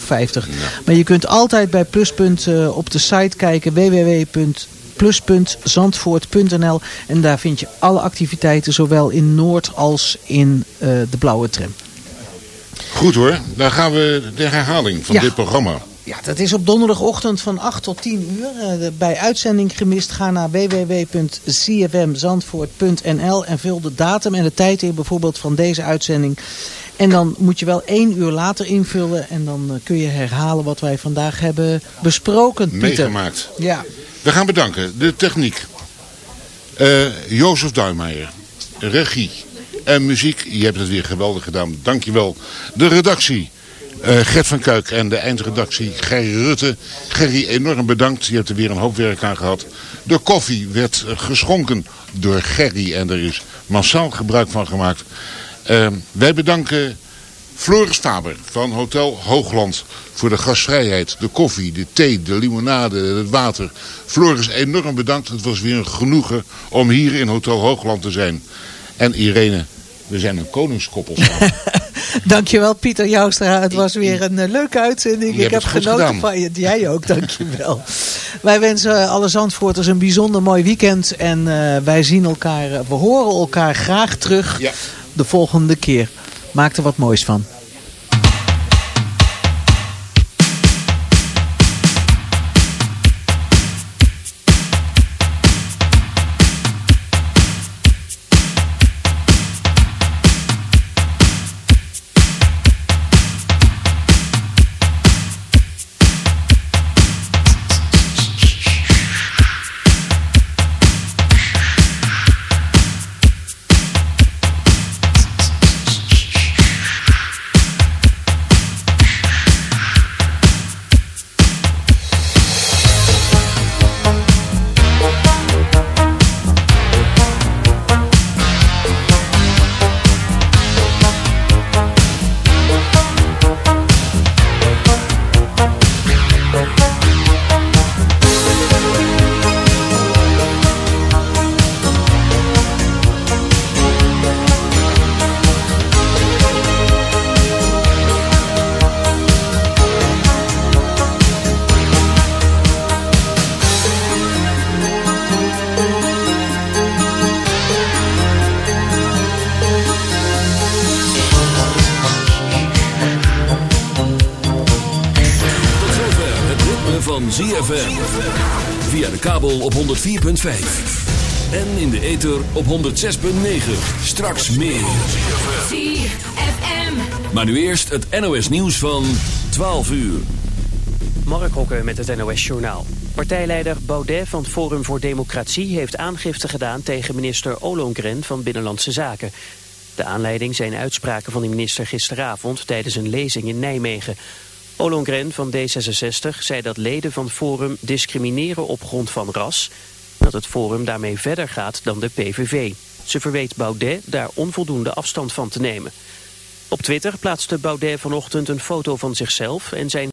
Maar je kunt altijd bij Pluspunt eh, op de site kijken www.plus.zandvoort.nl En daar vind je alle activiteiten zowel in Noord als in eh, de blauwe tram. Goed hoor, dan gaan we de herhaling van Ja. dit programma. Ja, dat is op donderdagochtend van 8 tot 10 uur. Eh, bij uitzending gemist ga naar www.cfmzandvoort.nl en vul de datum en de tijd in bijvoorbeeld van deze uitzending. En dan moet je wel één uur later invullen en dan eh, kun je herhalen wat wij vandaag hebben besproken, Pieter. Meegemaakt. Ja. We gaan bedanken. De techniek. Eh Jozef Duijmeijer. Regie. En muziek. Je hebt het weer geweldig gedaan. Dankjewel. De redactie. Eh, Gert van Kuik en de eindredactie Gerry Rutte. Gerry, enorm bedankt. Je hebt er weer een hoop werk aan gehad. De koffie werd geschonken door Gerry en er is massaal gebruik van gemaakt. Eh, wij bedanken Floris Faber van Hotel Hoogland voor de gastvrijheid, de koffie, de thee, de limonade, het water. Floris, enorm bedankt. Het was weer een genoegen om hier in Hotel Hoogland te zijn. En Irene, we zijn een koningskoppel samen. Dankjewel Pieter Joustra. Het was weer een eh, leuke uitzending. Je Ik heb genoten gedaan. van je. Jij ook, dankjewel. wij wensen alle Zandvoorters een bijzonder mooi weekend. En eh, wij zien elkaar, we horen elkaar graag terug de volgende keer. Maak er wat moois van 104.5. En in de ether op 106.9. Straks meer. Maar nu eerst het NOS nieuws van 12 uur. Mark Hokken met het NOS Journaal. Partijleider Baudet van Forum voor Democratie heeft aangifte gedaan tegen minister Ollongren van Binnenlandse Zaken. De aanleiding zijn uitspraken van de minister gisteravond tijdens een lezing in Nijmegen. Ollongren van D66 zei dat leden van Forum discrimineren op grond van ras... dat het Forum daarmee verder gaat dan de PVV. Ze verweet Baudet daar onvoldoende afstand van te nemen. Op Twitter plaatste Baudet vanochtend een foto van zichzelf en zijn...